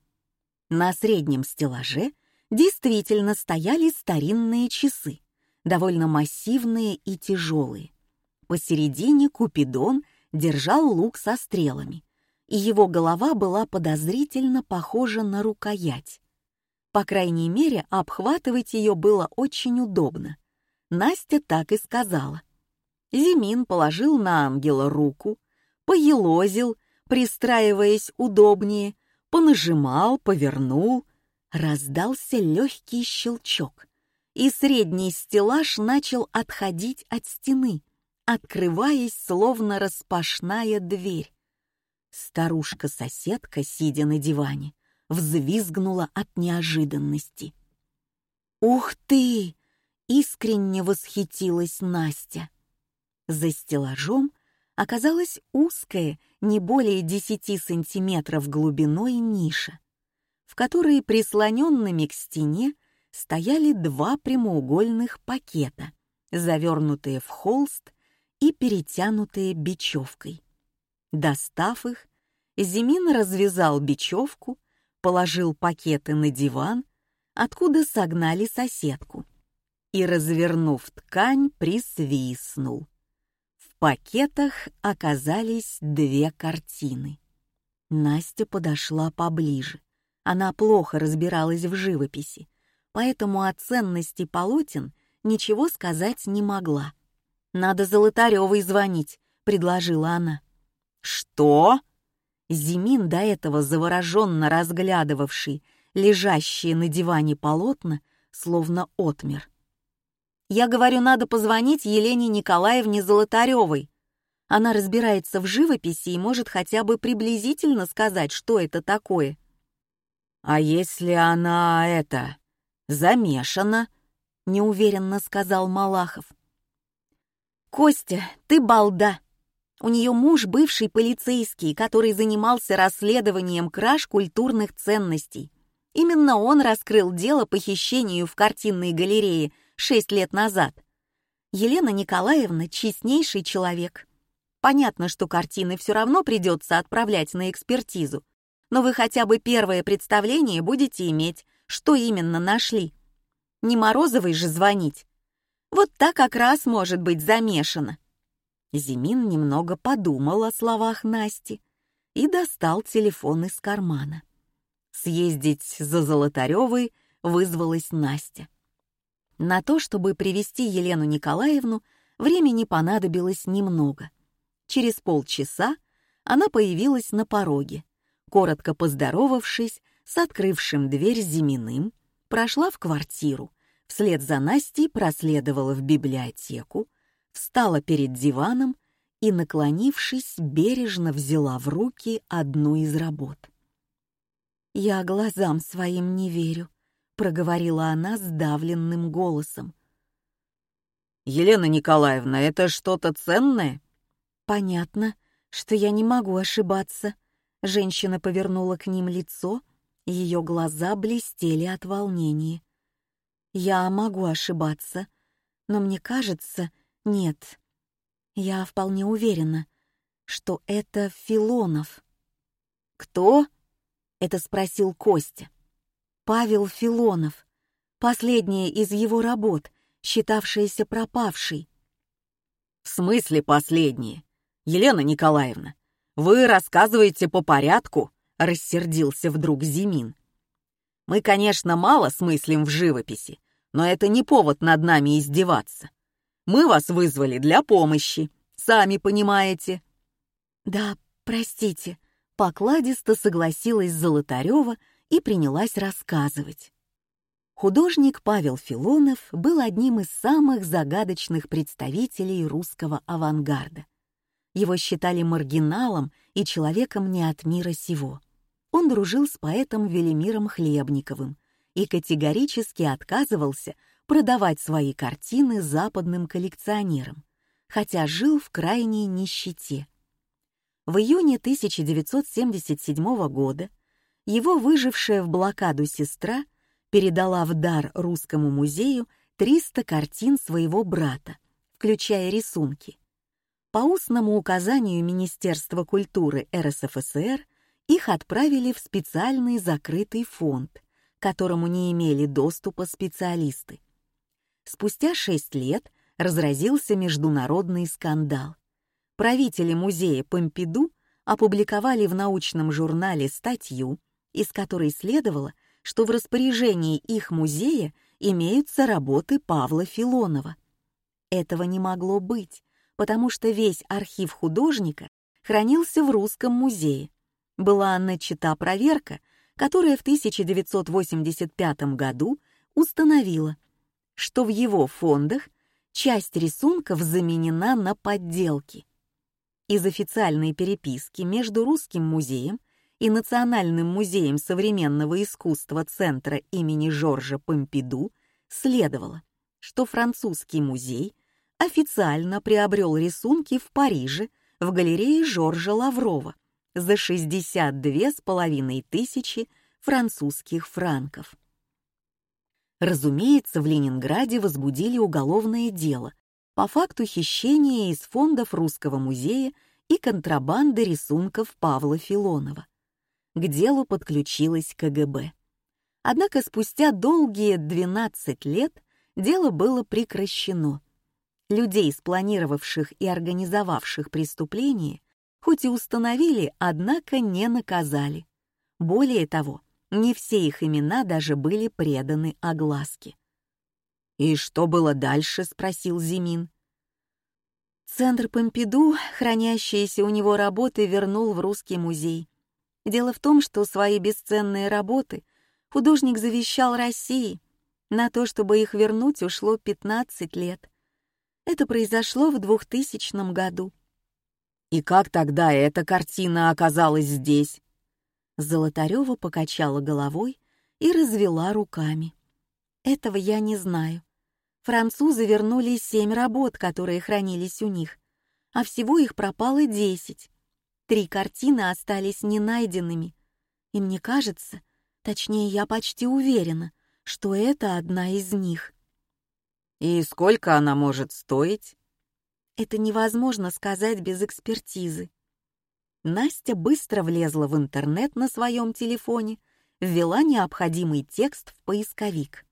На среднем стеллаже действительно стояли старинные часы довольно массивные и тяжелые. Посередине Купидон держал лук со стрелами, и его голова была подозрительно похожа на рукоять. По крайней мере, обхватывать ее было очень удобно. Настя так и сказала. Зимин положил на ангела руку, поелозил, пристраиваясь удобнее, понажимал, повернул. Раздался легкий щелчок, и средний стеллаж начал отходить от стены, открываясь, словно распашная дверь. Старушка-соседка, сидя на диване, взвизгнула от неожиданности. «Ух ты!» — искренне восхитилась Настя. За стеллажом оказалась узкая, не более десяти сантиметров глубиной ниша, в которой прислоненными к стене стояли два прямоугольных пакета, завернутые в холст и перетянутые бечевкой. Достав их, Зимин развязал бечевку, положил пакеты на диван, откуда согнали соседку, и, развернув ткань, присвистнул. В пакетах оказались две картины. Настя подошла поближе. Она плохо разбиралась в живописи, поэтому о ценности полотен ничего сказать не могла. «Надо Золотаревой звонить», — предложила она. «Что?» Зимин, до этого завороженно разглядывавший лежащие на диване полотна, словно отмер. «Я говорю, надо позвонить Елене Николаевне Золотаревой. Она разбирается в живописи и может хотя бы приблизительно сказать, что это такое». «А если она это замешана?» — неуверенно сказал Малахов. «Костя, ты балда!» У нее муж бывший полицейский, который занимался расследованием краж культурных ценностей. Именно он раскрыл дело похищению в картинной галерее шесть лет назад. Елена Николаевна — честнейший человек. Понятно, что картины все равно придется отправлять на экспертизу, но вы хотя бы первое представление будете иметь, что именно нашли. Не Морозовой же звонить. Вот так как раз может быть замешано. Зимин немного подумал о словах Насти и достал телефон из кармана. Съездить за Золотаревой вызвалась Настя. На то, чтобы привести Елену Николаевну, времени понадобилось немного. Через полчаса она появилась на пороге. Коротко поздоровавшись с открывшим дверь Зиминым, прошла в квартиру, вслед за Настей проследовала в библиотеку, встала перед диваном и, наклонившись, бережно взяла в руки одну из работ. «Я глазам своим не верю», — проговорила она сдавленным голосом. «Елена Николаевна, это что-то ценное?» «Понятно, что я не могу ошибаться». Женщина повернула к ним лицо, ее глаза блестели от волнения. «Я могу ошибаться, но мне кажется, нет. Я вполне уверена, что это Филонов. Кто? Это спросил Костя. Павел Филонов. Последняя из его работ, считавшаяся пропавшей. В смысле последняя? Елена Николаевна, вы рассказываете по порядку? Рассердился вдруг Зимин. Мы, конечно, мало смыслим в живописи, но это не повод над нами издеваться. Мы вас вызвали для помощи, сами понимаете». «Да, простите», — покладисто согласилась Золотарева и принялась рассказывать. Художник Павел Филонов был одним из самых загадочных представителей русского авангарда. Его считали маргиналом и человеком не от мира сего. Он дружил с поэтом Велимиром Хлебниковым и категорически отказывался продавать свои картины западным коллекционерам, хотя жил в крайней нищете. В июне 1977 года его выжившая в блокаду сестра передала в дар Русскому музею 300 картин своего брата, включая рисунки. По устному указанию Министерства культуры РСФСР их отправили в специальный закрытый фонд, к которому не имели доступа специалисты. Спустя шесть лет разразился международный скандал. Правители музея Помпиду опубликовали в научном журнале статью, из которой следовало, что в распоряжении их музея имеются работы Павла Филонова. Этого не могло быть, потому что весь архив художника хранился в Русском музее. Была начата проверка, которая в 1985 году установила, что в его фондах часть рисунков заменена на подделки. Из официальной переписки между Русским музеем и Национальным музеем современного искусства Центра имени Жоржа Помпиду следовало, что французский музей официально приобрел рисунки в Париже в галерее Жоржа Лаврова за 62,5 тысячи французских франков. Разумеется, в Ленинграде возбудили уголовное дело по факту хищения из фондов Русского музея и контрабанды рисунков Павла Филонова. К делу подключилась КГБ. Однако спустя долгие 12 лет дело было прекращено. Людей, спланировавших и организовавших преступление, хоть и установили, однако не наказали. Более того, не все их имена даже были преданы огласке. «И что было дальше?» — спросил Зимин. Центр Помпиду, хранящиеся у него работы, вернул в Русский музей. Дело в том, что свои бесценные работы художник завещал России. На то, чтобы их вернуть, ушло 15 лет. Это произошло в 2000 году. «И как тогда эта картина оказалась здесь?» Золотарева покачала головой и развела руками. Этого я не знаю. Французы вернули семь работ, которые хранились у них, а всего их пропало десять. Три картины остались ненайденными. И мне кажется, точнее, я почти уверена, что это одна из них. «И сколько она может стоить?» Это невозможно сказать без экспертизы. Настя быстро влезла в интернет на своем телефоне, ввела необходимый текст в поисковик.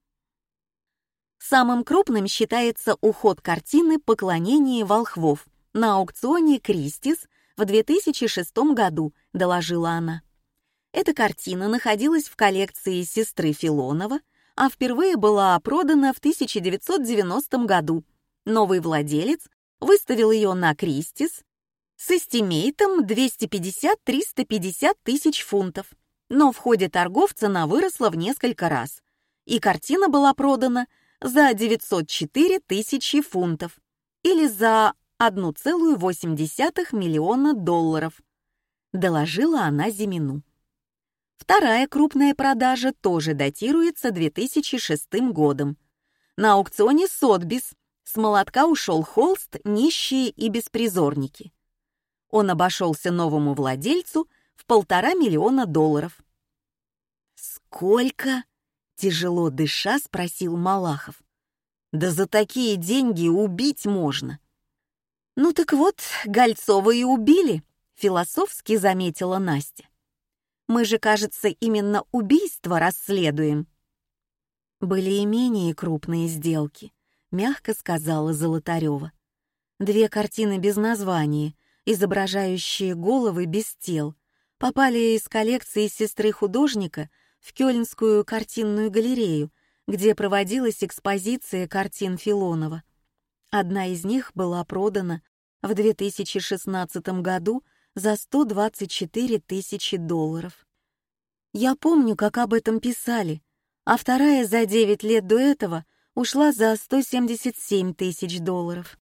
Самым крупным считается уход картины «Поклонение волхвов» на аукционе «Кристис» в 2006 году, доложила она. Эта картина находилась в коллекции сестры Филонова, а впервые была продана в 1990 году. Новый владелец выставил ее на Кристис с эстимейтом 250-350 тысяч фунтов, но в ходе торгов цена выросла в несколько раз, и картина была продана за 904 тысячи фунтов или за 1,8 миллиона долларов, доложила она Зимину. Вторая крупная продажа тоже датируется 2006 годом. На аукционе Сотбис с молотка ушел холст «Нищие и беспризорники» он обошелся новому владельцу в полтора миллиона долларов. «Сколько?» — тяжело дыша спросил Малахов. «Да за такие деньги убить можно». «Ну так вот, Гольцова и убили», — философски заметила Настя. «Мы же, кажется, именно убийство расследуем». «Были и менее крупные сделки», — мягко сказала Золотарева. «Две картины без названия, изображающие головы без тел, попали из коллекции сестры художника в Кёльнскую картинную галерею, где проводилась экспозиция картин Филонова. Одна из них была продана в 2016 году за 124 тысячи долларов. Я помню, как об этом писали, а вторая за 9 лет до этого ушла за 177 тысяч долларов.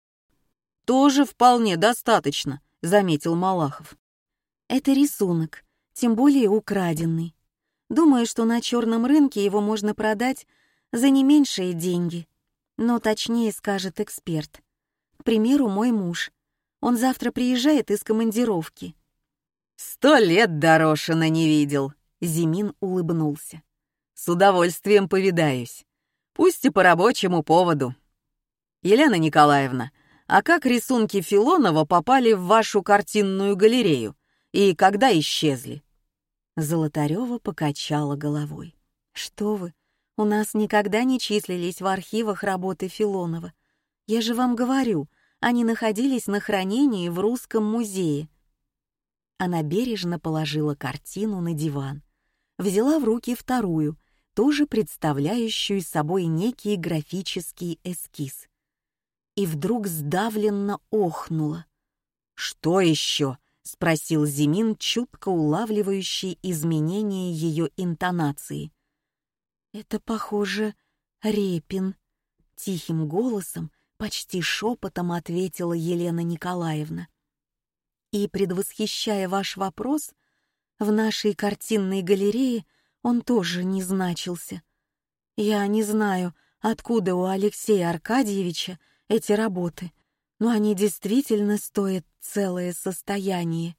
«Тоже вполне достаточно», — заметил Малахов. «Это рисунок, тем более украденный. Думаю, что на черном рынке его можно продать за не меньшие деньги. Но точнее скажет эксперт. К примеру, мой муж. Он завтра приезжает из командировки». «Сто лет Дорошина не видел», — Зимин улыбнулся. «С удовольствием повидаюсь. Пусть и по рабочему поводу. Елена Николаевна, а как рисунки Филонова попали в вашу картинную галерею и когда исчезли?» Золотарева покачала головой. «Что вы, у нас никогда не числились в архивах работы Филонова. Я же вам говорю, они находились на хранении в Русском музее». Она бережно положила картину на диван, взяла в руки вторую тоже представляющую собой некий графический эскиз. И вдруг сдавленно охнула. «Что еще?» — спросил Зимин, чутко улавливающий изменения ее интонации. «Это, похоже, Репин», — тихим голосом, почти шепотом ответила Елена Николаевна. «И, предвосхищая ваш вопрос, в нашей картинной галерее он тоже не значился. Я не знаю, откуда у Алексея Аркадьевича эти работы, но они действительно стоят целое состояние.